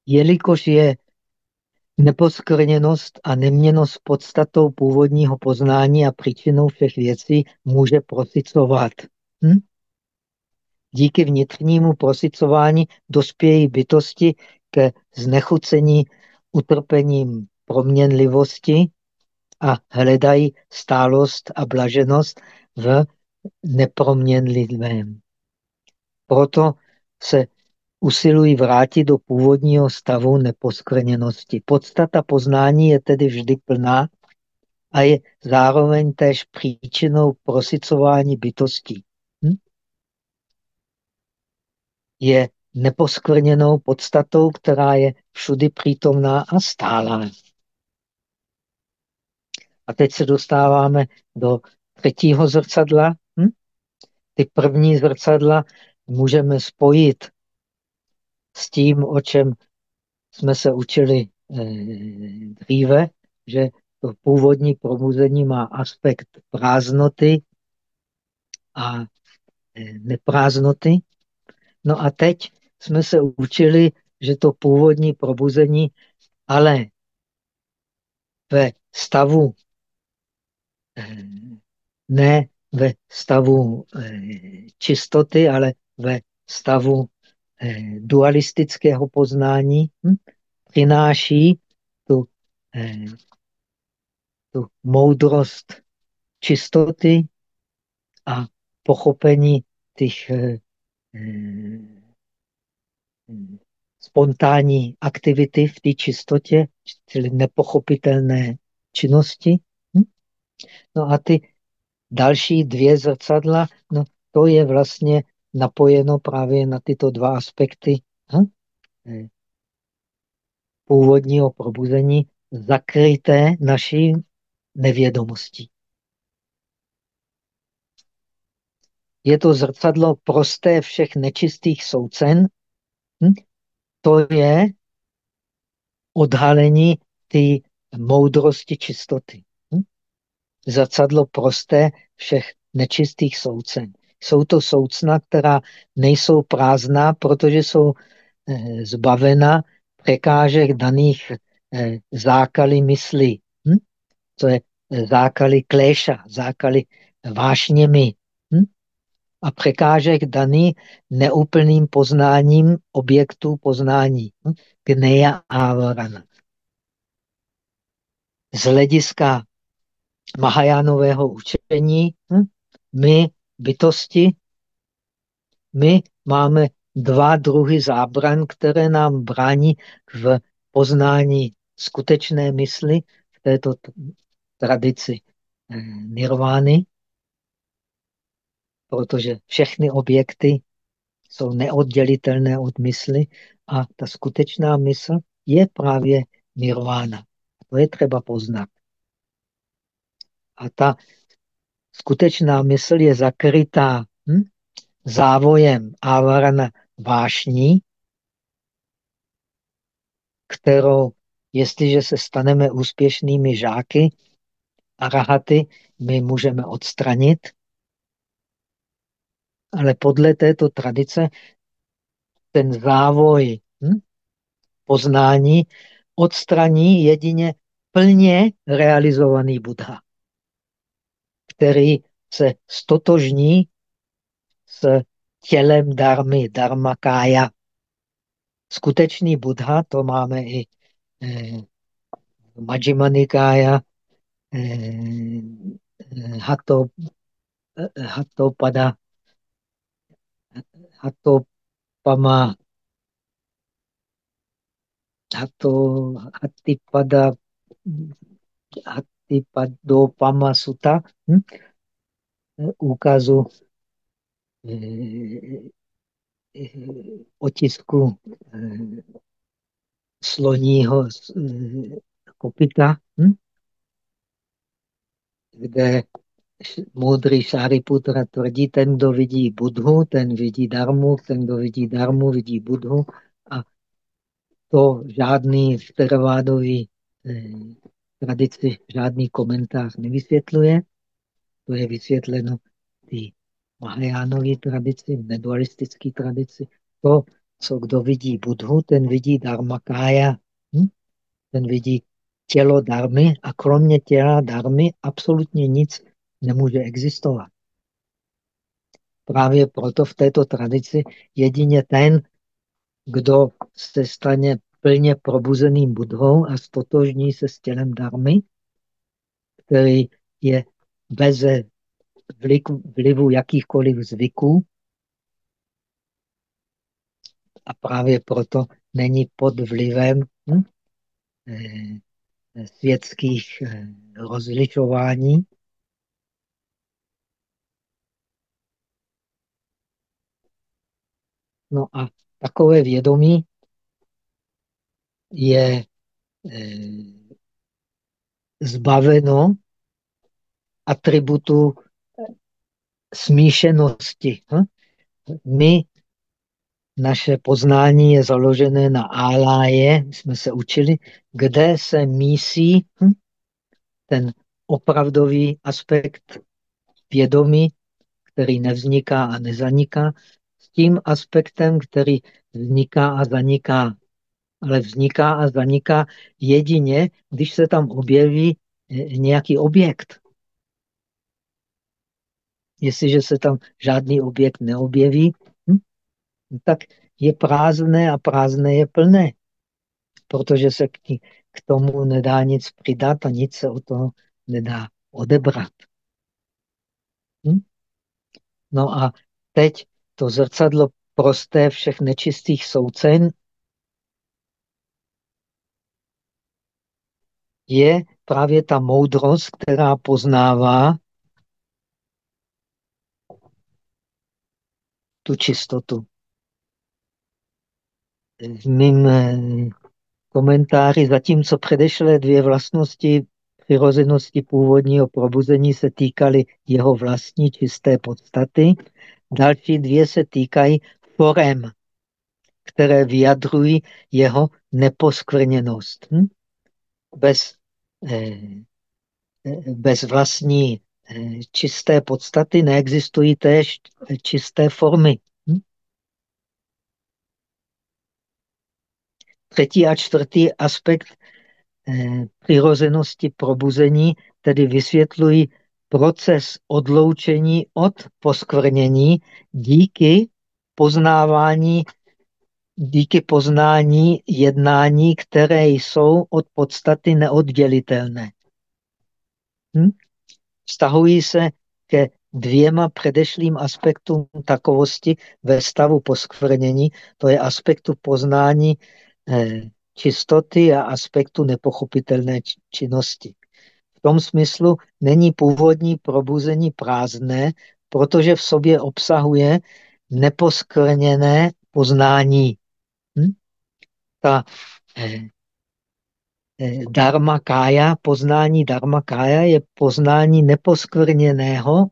S1: Jelikož je neposkrněnost a neměnost podstatou původního poznání a příčinou všech věcí, může prosicovat. Hm? Díky vnitřnímu prosicování dospějí bytosti ke znechucení utrpením proměnlivosti a hledají stálost a blaženost v neproměnlivém. Proto se usilují vrátit do původního stavu neposkvrněnosti. Podstata poznání je tedy vždy plná a je zároveň též příčinou prosicování bytostí. Hm? Je neposkvrněnou podstatou, která je všudy přítomná a stálá. A teď se dostáváme do třetího zrcadla. Hm? Ty první zrcadla můžeme spojit s tím, o čem jsme se učili eh, dříve, že to původní probuzení má aspekt prázdnoty a eh, neprázdnoty. No a teď jsme se učili, že to původní probuzení, ale ve stavu eh, ne ve stavu čistoty, ale ve stavu dualistického poznání hm, přináší tu, eh, tu moudrost čistoty a pochopení těch eh, spontánní aktivity v té čistotě, čili nepochopitelné činnosti. Hm? No a ty další dvě zrcadla, no to je vlastně napojeno právě na tyto dva aspekty hm? původního probuzení zakryté naší nevědomostí. Je to zrcadlo prosté všech nečistých soucen. Hm? To je odhalení ty moudrosti čistoty. Hm? Zrcadlo prosté všech nečistých soucen. Jsou to soucna, která nejsou prázdná, protože jsou eh, zbavena překážek daných eh, zákaly mysli. Hm? To je eh, zákaly kléša, zákaly vášněmi. Hm? A překážek daný neúplným poznáním objektů poznání. Hm? Gneja avarana. Z hlediska Mahajánového učení hm? my bytosti, my máme dva druhy zábran, které nám brání v poznání skutečné mysli v této tradici eh, nirvány, protože všechny objekty jsou neoddělitelné od mysli a ta skutečná mysl je právě nirvána. To je třeba poznat. A ta skutečná mysl je zakrytá hm? závojem avarana vášní, kterou, jestliže se staneme úspěšnými žáky a rahaty, my můžeme odstranit. Ale podle této tradice ten závoj hm? poznání odstraní jedině plně realizovaný Buddha který se stotožní s tělem darmy, kája. Skutečný Buddha, to máme i eh, Majjima Nikaya, eh, Hato, eh, Hato Pada, Hato Pama, Hato Hatipada, Pama Sutta, hm? úkazu eh, eh, otisku eh, sloního kopita, hm? kde moudrý Šáriputra tvrdí, ten, kdo vidí Budhu, ten vidí Darmu, ten, kdo vidí Darmu, vidí Budhu. A to žádný teravádový tradici žádný komentář nevysvětluje. To je vysvětleno ty Mahajánové tradici, nedualistické tradici. To, co kdo vidí Budhu, ten vidí Dharmakája. Hm? Ten vidí tělo darmy a kromě těla darmy absolutně nic nemůže existovat. Právě proto v této tradici jedině ten, kdo se stane plně probuzeným budhou a stotožní se s tělem darmy, který je bez vlivu jakýchkoliv zvyků a právě proto není pod vlivem hm, eh, světských eh, rozlišování. No a takové vědomí je eh, zbaveno atributu smíšenosti. Hm? My, naše poznání je založené na áláje, jsme se učili, kde se mísí hm? ten opravdový aspekt vědomí, který nevzniká a nezaniká, s tím aspektem, který vzniká a zaniká. Ale vzniká a zaniká jedině, když se tam objeví eh, nějaký objekt. Jestliže se tam žádný objekt neobjeví, hm, tak je prázdné a prázdné je plné, protože se k, k tomu nedá nic přidat a nic se od toho nedá odebrat. Hm? No a teď to zrcadlo prosté všech nečistých soucen je právě ta moudrost, která poznává tu čistotu. V mým eh, komentáři, zatímco předešlé dvě vlastnosti přirozenosti původního probuzení se týkaly jeho vlastní čisté podstaty, další dvě se týkají forem, které vyjadrují jeho neposkvrněnost. Hm? Bez, bez vlastní Eh, čisté podstaty neexistují též čisté formy. Hm? Třetí a čtvrtý aspekt eh, přirozenosti probuzení tedy vysvětlují proces odloučení od poskvrnění díky poznávání, díky poznání jednání, které jsou od podstaty neoddělitelné. Hm? Vztahují se ke dvěma předešlým aspektům takovosti ve stavu poskvrnění, to je aspektu poznání eh, čistoty a aspektu nepochopitelné činnosti. V tom smyslu není původní probuzení prázdné, protože v sobě obsahuje neposkvrněné poznání. Ta eh, Eh, dharma kája, poznání dharma kája je poznání neposkvrněného,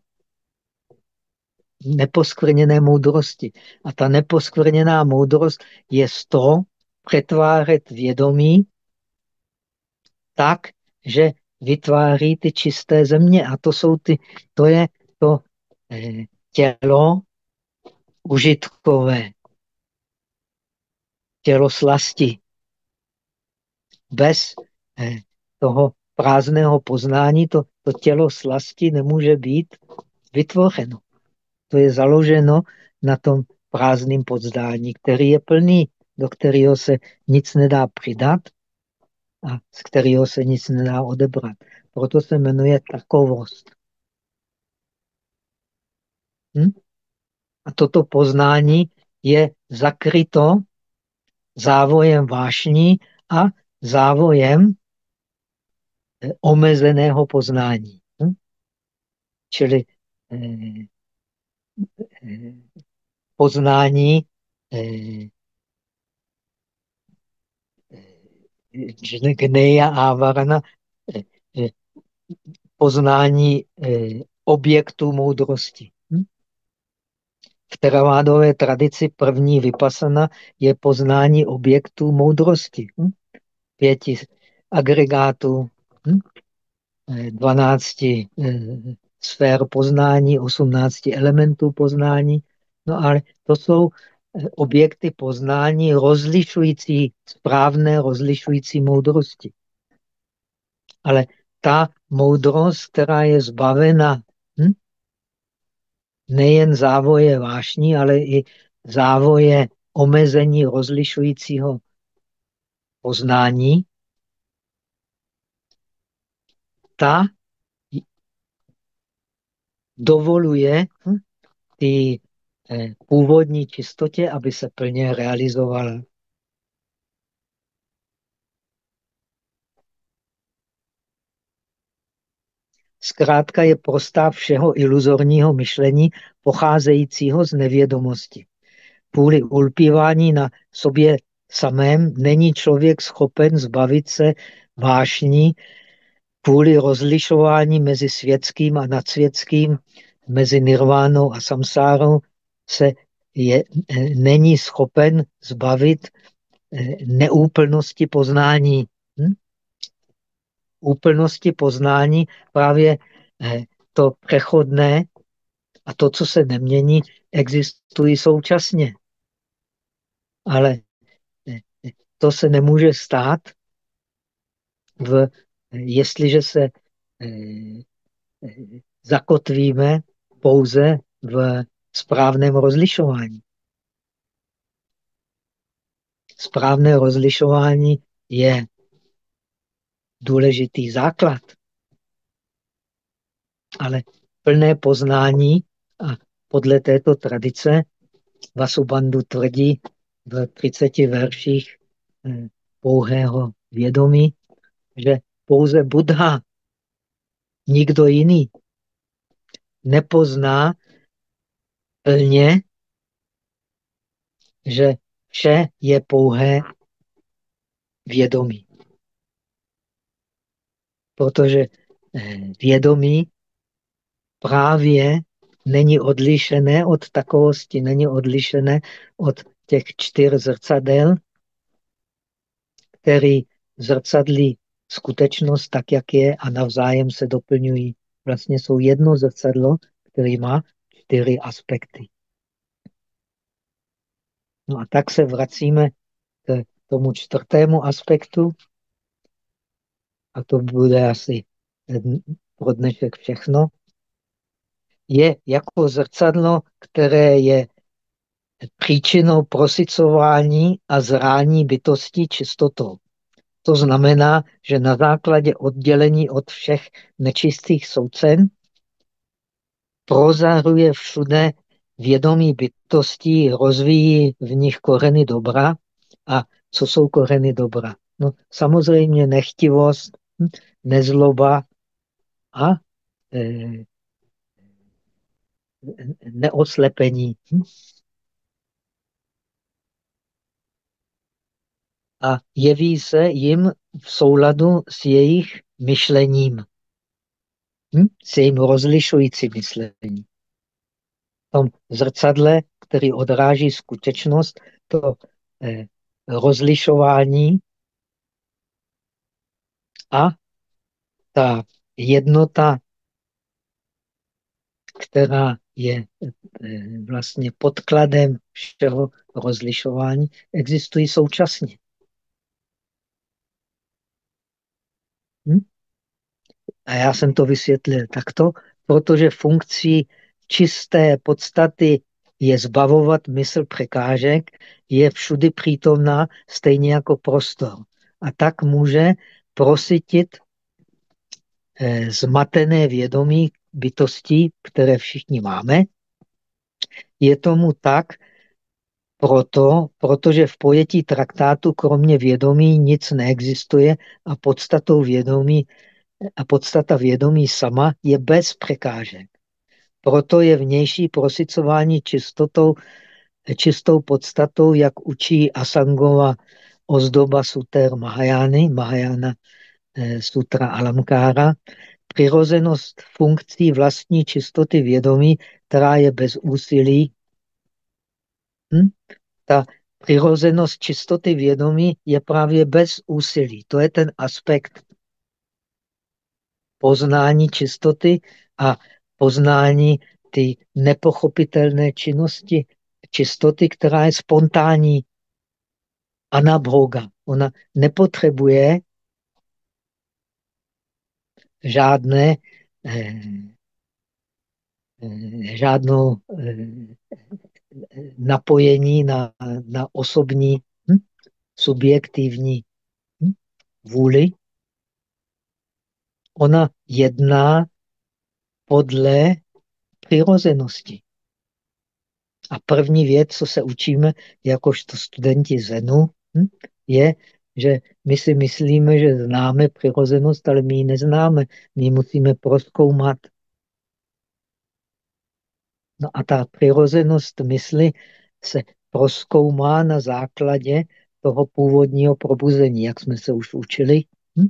S1: neposkvrněné moudrosti. A ta neposkvrněná moudrost je to přetvářet vědomí tak, že vytváří ty čisté země. A to jsou ty, to je to eh, tělo užitkové, tělo slasti bez eh, toho prázdného poznání to, to tělo slasti nemůže být vytvořeno. To je založeno na tom prázdném poznání, který je plný, do kterého se nic nedá přidat a z kterého se nic nedá odebrat. Proto se jmenuje takovost. Hm? A toto poznání je zakryto závojem vášní a závojem eh, omezeného poznání. Hm? Čili eh, eh, poznání Gneja Avarana, eh, eh, poznání objektů moudrosti. V teravádové tradici první vypasana je poznání objektů moudrosti. Hm? Pěti agregátů, hm? 12 eh, sfér poznání, 18 elementů poznání. No ale to jsou eh, objekty poznání rozlišující, správné rozlišující moudrosti. Ale ta moudrost, která je zbavena hm? Nejen závoje vášní, ale i závoje omezení rozlišujícího poznání, ta dovoluje hm, ty eh, původní čistotě, aby se plně realizovala. Zkrátka je prostá všeho iluzorního myšlení pocházejícího z nevědomosti. Kvůli ulpívání na sobě samém není člověk schopen zbavit se vášní kvůli rozlišování mezi světským a nadsvětským, mezi nirvánou a samsárou se je, není schopen zbavit eh, neúplnosti poznání. Úplnosti poznání právě eh, to přechodné a to, co se nemění, existují současně. Ale eh, to se nemůže stát, v, jestliže se eh, zakotvíme pouze v správném rozlišování. Správné rozlišování je důležitý základ. Ale plné poznání a podle této tradice Vasubandhu tvrdí v 30 verších eh, pouhého vědomí, že pouze Buddha, nikdo jiný, nepozná plně, že vše je pouhé vědomí. Protože eh, vědomí právě není odlišené od takovosti, není odlišené od těch čtyř zrcadel, který zrcadlí skutečnost tak, jak je a navzájem se doplňují. Vlastně jsou jedno zrcadlo, který má čtyři aspekty. No a tak se vracíme k tomu čtvrtému aspektu. A to bude asi pro dnešek všechno je jako zrcadlo, které je příčinou prosicování a zrání bytosti čistotou. To znamená, že na základě oddělení od všech nečistých soucen prozaruje všude vědomí bytostí, rozvíjí v nich koreny dobra. A co jsou koreny dobra? No, samozřejmě nechtivost, nezloba a e, neoslepení. Hm? A jeví se jim v souladu s jejich myšlením, hm? s jejím rozlišující myšlením. V tom zrcadle, který odráží skutečnost, to eh, rozlišování a ta jednota, která je eh, vlastně podkladem všeho rozlišování, existují současně. Hm? A já jsem to vysvětlil takto, protože funkcí čisté podstaty je zbavovat mysl překážek, je všudy přítomná, stejně jako prostor. A tak může prosytit eh, zmatené vědomí, bytostí, které všichni máme. Je tomu tak proto, protože v pojetí traktátu kromě vědomí nic neexistuje a podstatou vědomí a podstata vědomí sama je bez překážek. Proto je vnější prosicování čistotou, čistou podstatou, jak učí Asangova ozdoba suter Mahajány, Mahajana eh, sutra Alamkára, přirozenost funkcí vlastní čistoty vědomí, která je bez úsilí. Hm? Ta přirozenost čistoty vědomí je právě bez úsilí. To je ten aspekt poznání čistoty a poznání ty nepochopitelné činnosti čistoty, která je spontánní. Anabhoga. Ona nepotřebuje žádné eh, eh, žádnou eh, napojení na, na osobní hm, subjektivní hm, vůli. Ona jedná podle přirozenosti. A první věc, co se učíme jakožto studenti Zenu, je, že my si myslíme, že známe přirozenost, ale my ji neznáme. My musíme proskoumat. No a ta přirozenost mysli se proskoumá na základě toho původního probuzení, jak jsme se už učili. Hm?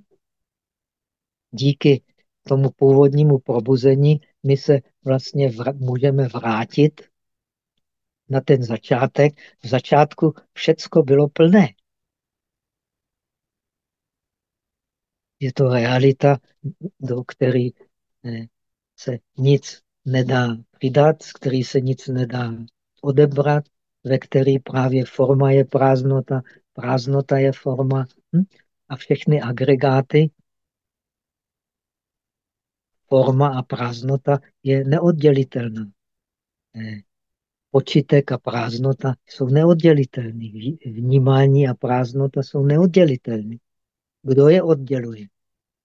S1: Díky tomu původnímu probuzení my se vlastně vr můžeme vrátit na ten začátek. V začátku všecko bylo plné. Je to realita, do které eh, se nic nedá přidat, z který se nic nedá odebrat, ve který právě forma je prázdnota, prázdnota je forma hm? a všechny agregáty, forma a prázdnota je neoddělitelná. Počitek a prázdnota jsou neoddělitelný. Vnímání a prázdnota jsou neoddělitelný. Kdo je odděluje?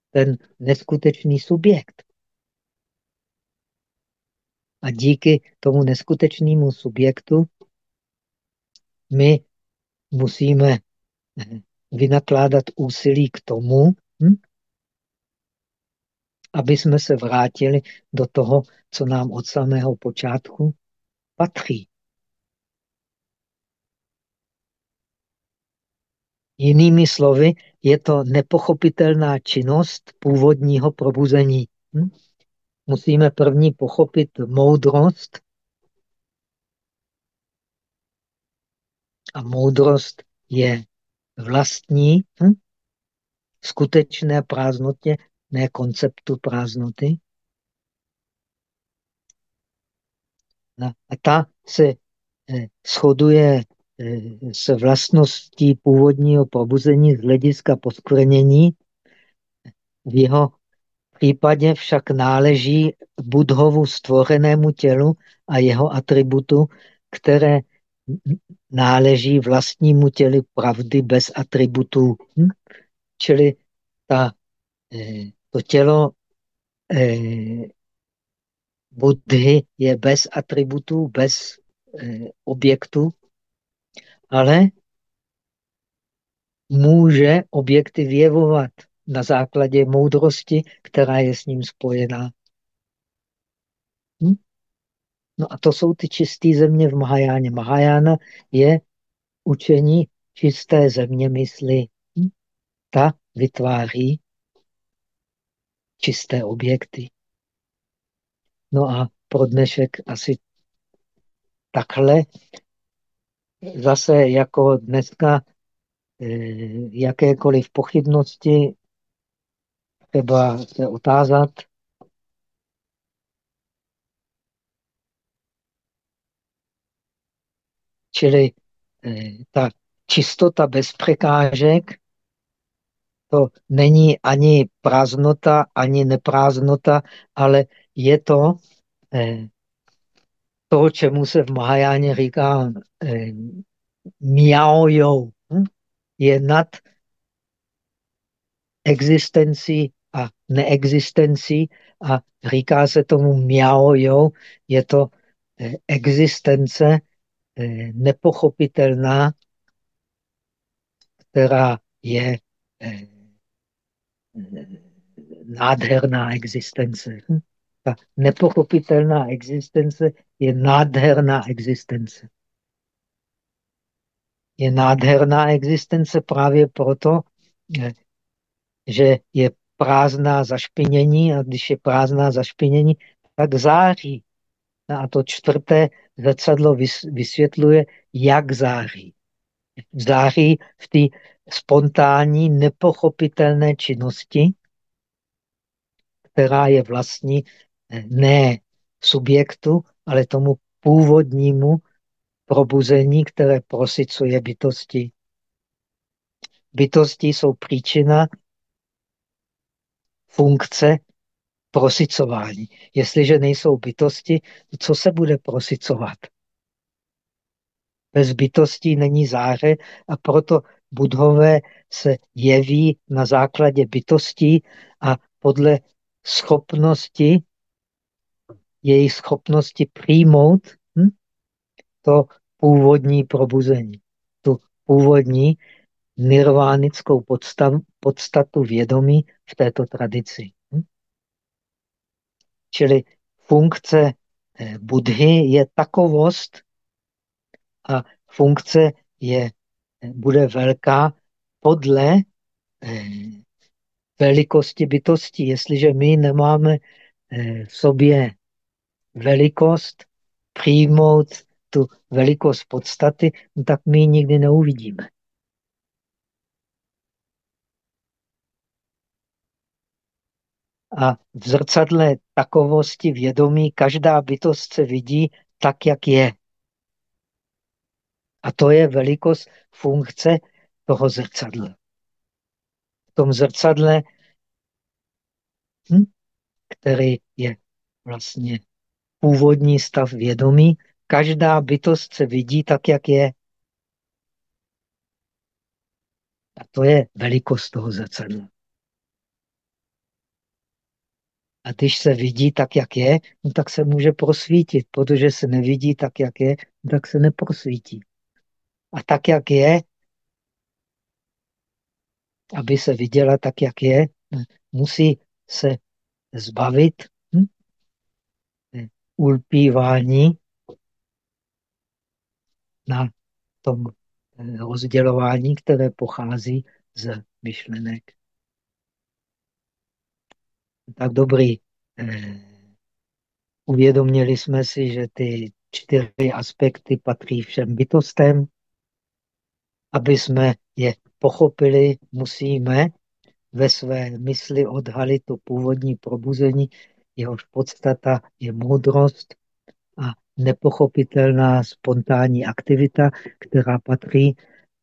S1: Ten neskutečný subjekt. A díky tomu neskutečnému subjektu my musíme eh, vynakládat úsilí k tomu, hm? aby jsme se vrátili do toho, co nám od samého počátku patří. Jinými slovy, je to nepochopitelná činnost původního probuzení. Hm? Musíme první pochopit moudrost. A moudrost je vlastní hm? skutečné prázdnotě, ne konceptu prázdnoty. A ta se eh, shoduje eh, s vlastností původního probuzení z hlediska poskvrnění. V jeho případě však náleží Budhovu stvořenému tělu a jeho atributu, které náleží vlastnímu tělu pravdy bez atributů. Hm? Čili ta, eh, to tělo Buddhy je bez atributů, bez eh, objektů, ale může objekty vyjevovat na základě moudrosti, která je s ním spojená. Hm? No a to jsou ty čisté země v Mahajáně. Mahajána je učení čisté země mysli. Hm? Ta vytváří čisté objekty. No a pro dnešek asi takhle. Zase jako dneska eh, jakékoliv pochybnosti třeba se otázat. Čili eh, ta čistota bez překážek, to není ani prázdnota, ani neprázdnota, ale je to eh, to, čemu se v Mahajáně říká eh, miaojou. Hm? Je nad existencí a neexistencí a říká se tomu miaojou. Je to eh, existence eh, nepochopitelná, která je eh, nádherná existence. Hm? Ta nepochopitelná existence je nádherná existence. Je nádherná existence právě proto, že je prázdná zašpinění a když je prázdná zašpinění, tak září. A to čtvrté zrcadlo vysvětluje, jak září. Září v té spontánní, nepochopitelné činnosti, která je vlastní ne subjektu, ale tomu původnímu probuzení, které prosicuje bytosti. Bytosti jsou příčina funkce prosicování. Jestliže nejsou bytosti, co se bude prosicovat? Bez bytostí není záře a proto budhové se jeví na základě bytostí a podle schopnosti, jejich schopnosti přijmout hm, to původní probuzení, tu původní nirvánickou podstav, podstatu vědomí v této tradici. Hm? Čili funkce eh, Budhy je takovost a funkce je, eh, bude velká podle eh, velikosti bytosti. Jestliže my nemáme v sobě velikost, přijmout tu velikost podstaty, no tak my ji nikdy neuvidíme. A v zrcadle takovosti vědomí každá bytost se vidí tak, jak je. A to je velikost funkce toho zrcadla. V tom zrcadle, hm, který je vlastně původní stav vědomí, každá bytost se vidí tak, jak je. A to je velikost toho zrcadla. A když se vidí tak, jak je, no tak se může prosvítit. Protože se nevidí tak, jak je, no tak se neprosvítí. A tak, jak je, aby se viděla tak, jak je, musí se zbavit? Ulpívání na tom eh, rozdělování, které pochází z myšlenek tak dobrý. Eh, uvědomili jsme si, že ty čtyři aspekty patří všem bytostem. Aby jsme je pochopili, musíme ve své mysli odhalit to původní probuzení, jehož podstata je moudrost a nepochopitelná spontánní aktivita, která patří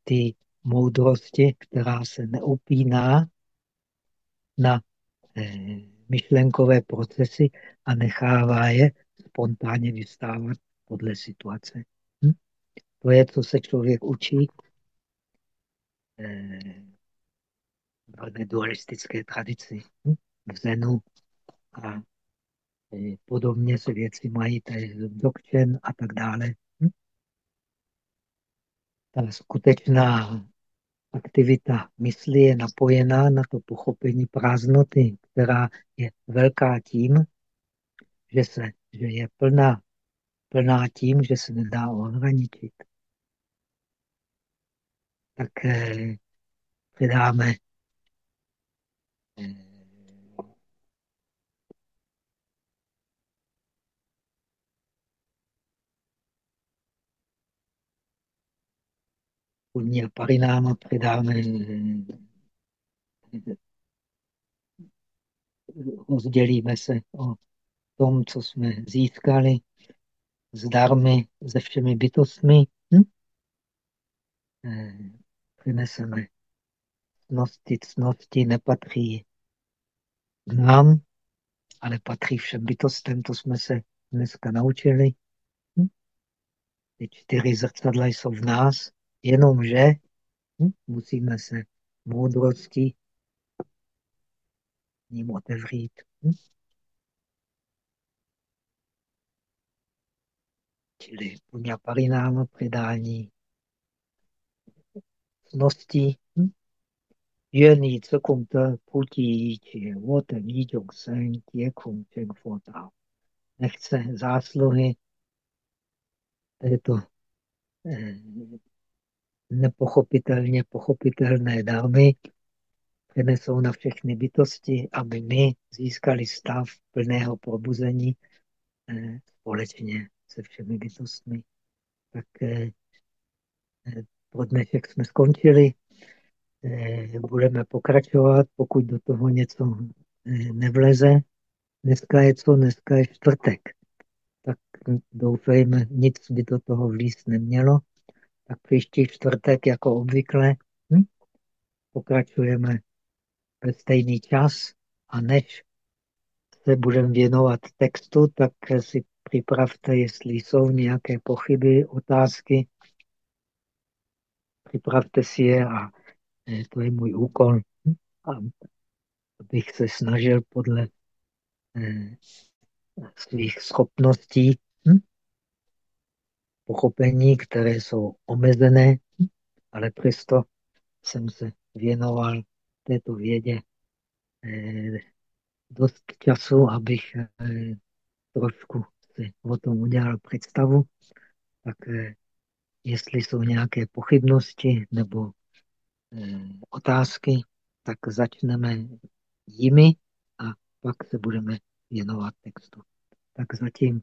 S1: ty moudrosti, která se neupíná na Eh, myšlenkové procesy a nechává je spontánně vystávat podle situace. Hm? To je, co se člověk učí eh, v nedualistické tradici, hm? v Zenu a podobně se věci mají tady dokčen a tak dále. Hm? Ta skutečná aktivita mysli je napojená na to pochopení prázdnoty, která je velká tím, že, se, že je plná, plná tím, že se nedá ohraničit. Tak eh, předáme eh, Punya Parináma předáme rozdělíme se o tom, co jsme získali s darmy se všemi bytostmi. Hm? Eh, přineseme cnosti, cnosti nepatří nám, ale patří všem bytostem, to jsme se dneska naučili. Hm? Ty čtyři zrcadla jsou v nás, jenomže hm, musíme se moudrosti ním otevřít. Hm? Čili punya parináma předání cností. Hm? 愿你这功德普及一切我等一众生，皆空成佛道。Nechce zásluhy této eh, nepochopitelně pochopitelné dámy přenesou na všechny bytosti, aby my získali stav plného probuzení eh, společně se všemi bytostmi. Tak eh, eh, pro dnešek jsme skončili. Budeme pokračovat, pokud do toho něco nevleze. Dneska je co? Dneska je čtvrtek. Tak doufejme, nic by do toho vlíst nemělo. Tak příští čtvrtek, jako obvykle, hm? pokračujeme ve stejný čas a než se budeme věnovat textu, tak si připravte, jestli jsou nějaké pochyby, otázky. Připravte si je a e, to je můj úkol, abych se snažil podle e, svých schopností hm? Pochopení, které jsou omezené, ale přesto jsem se věnoval této vědě eh, dost času, abych eh, trošku si o tom udělal představu. Tak eh, jestli jsou nějaké pochybnosti nebo otázky, tak začneme jimi a pak se budeme věnovat textu. Tak zatím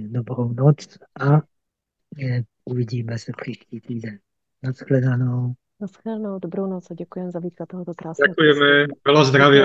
S1: dobrou noc a uvidíme se příští týden. Naschledanou.
S3: Naschledanou, dobrou noc a děkujeme za výklad tohoto krásného.
S2: Děkujeme, bylo zdravě.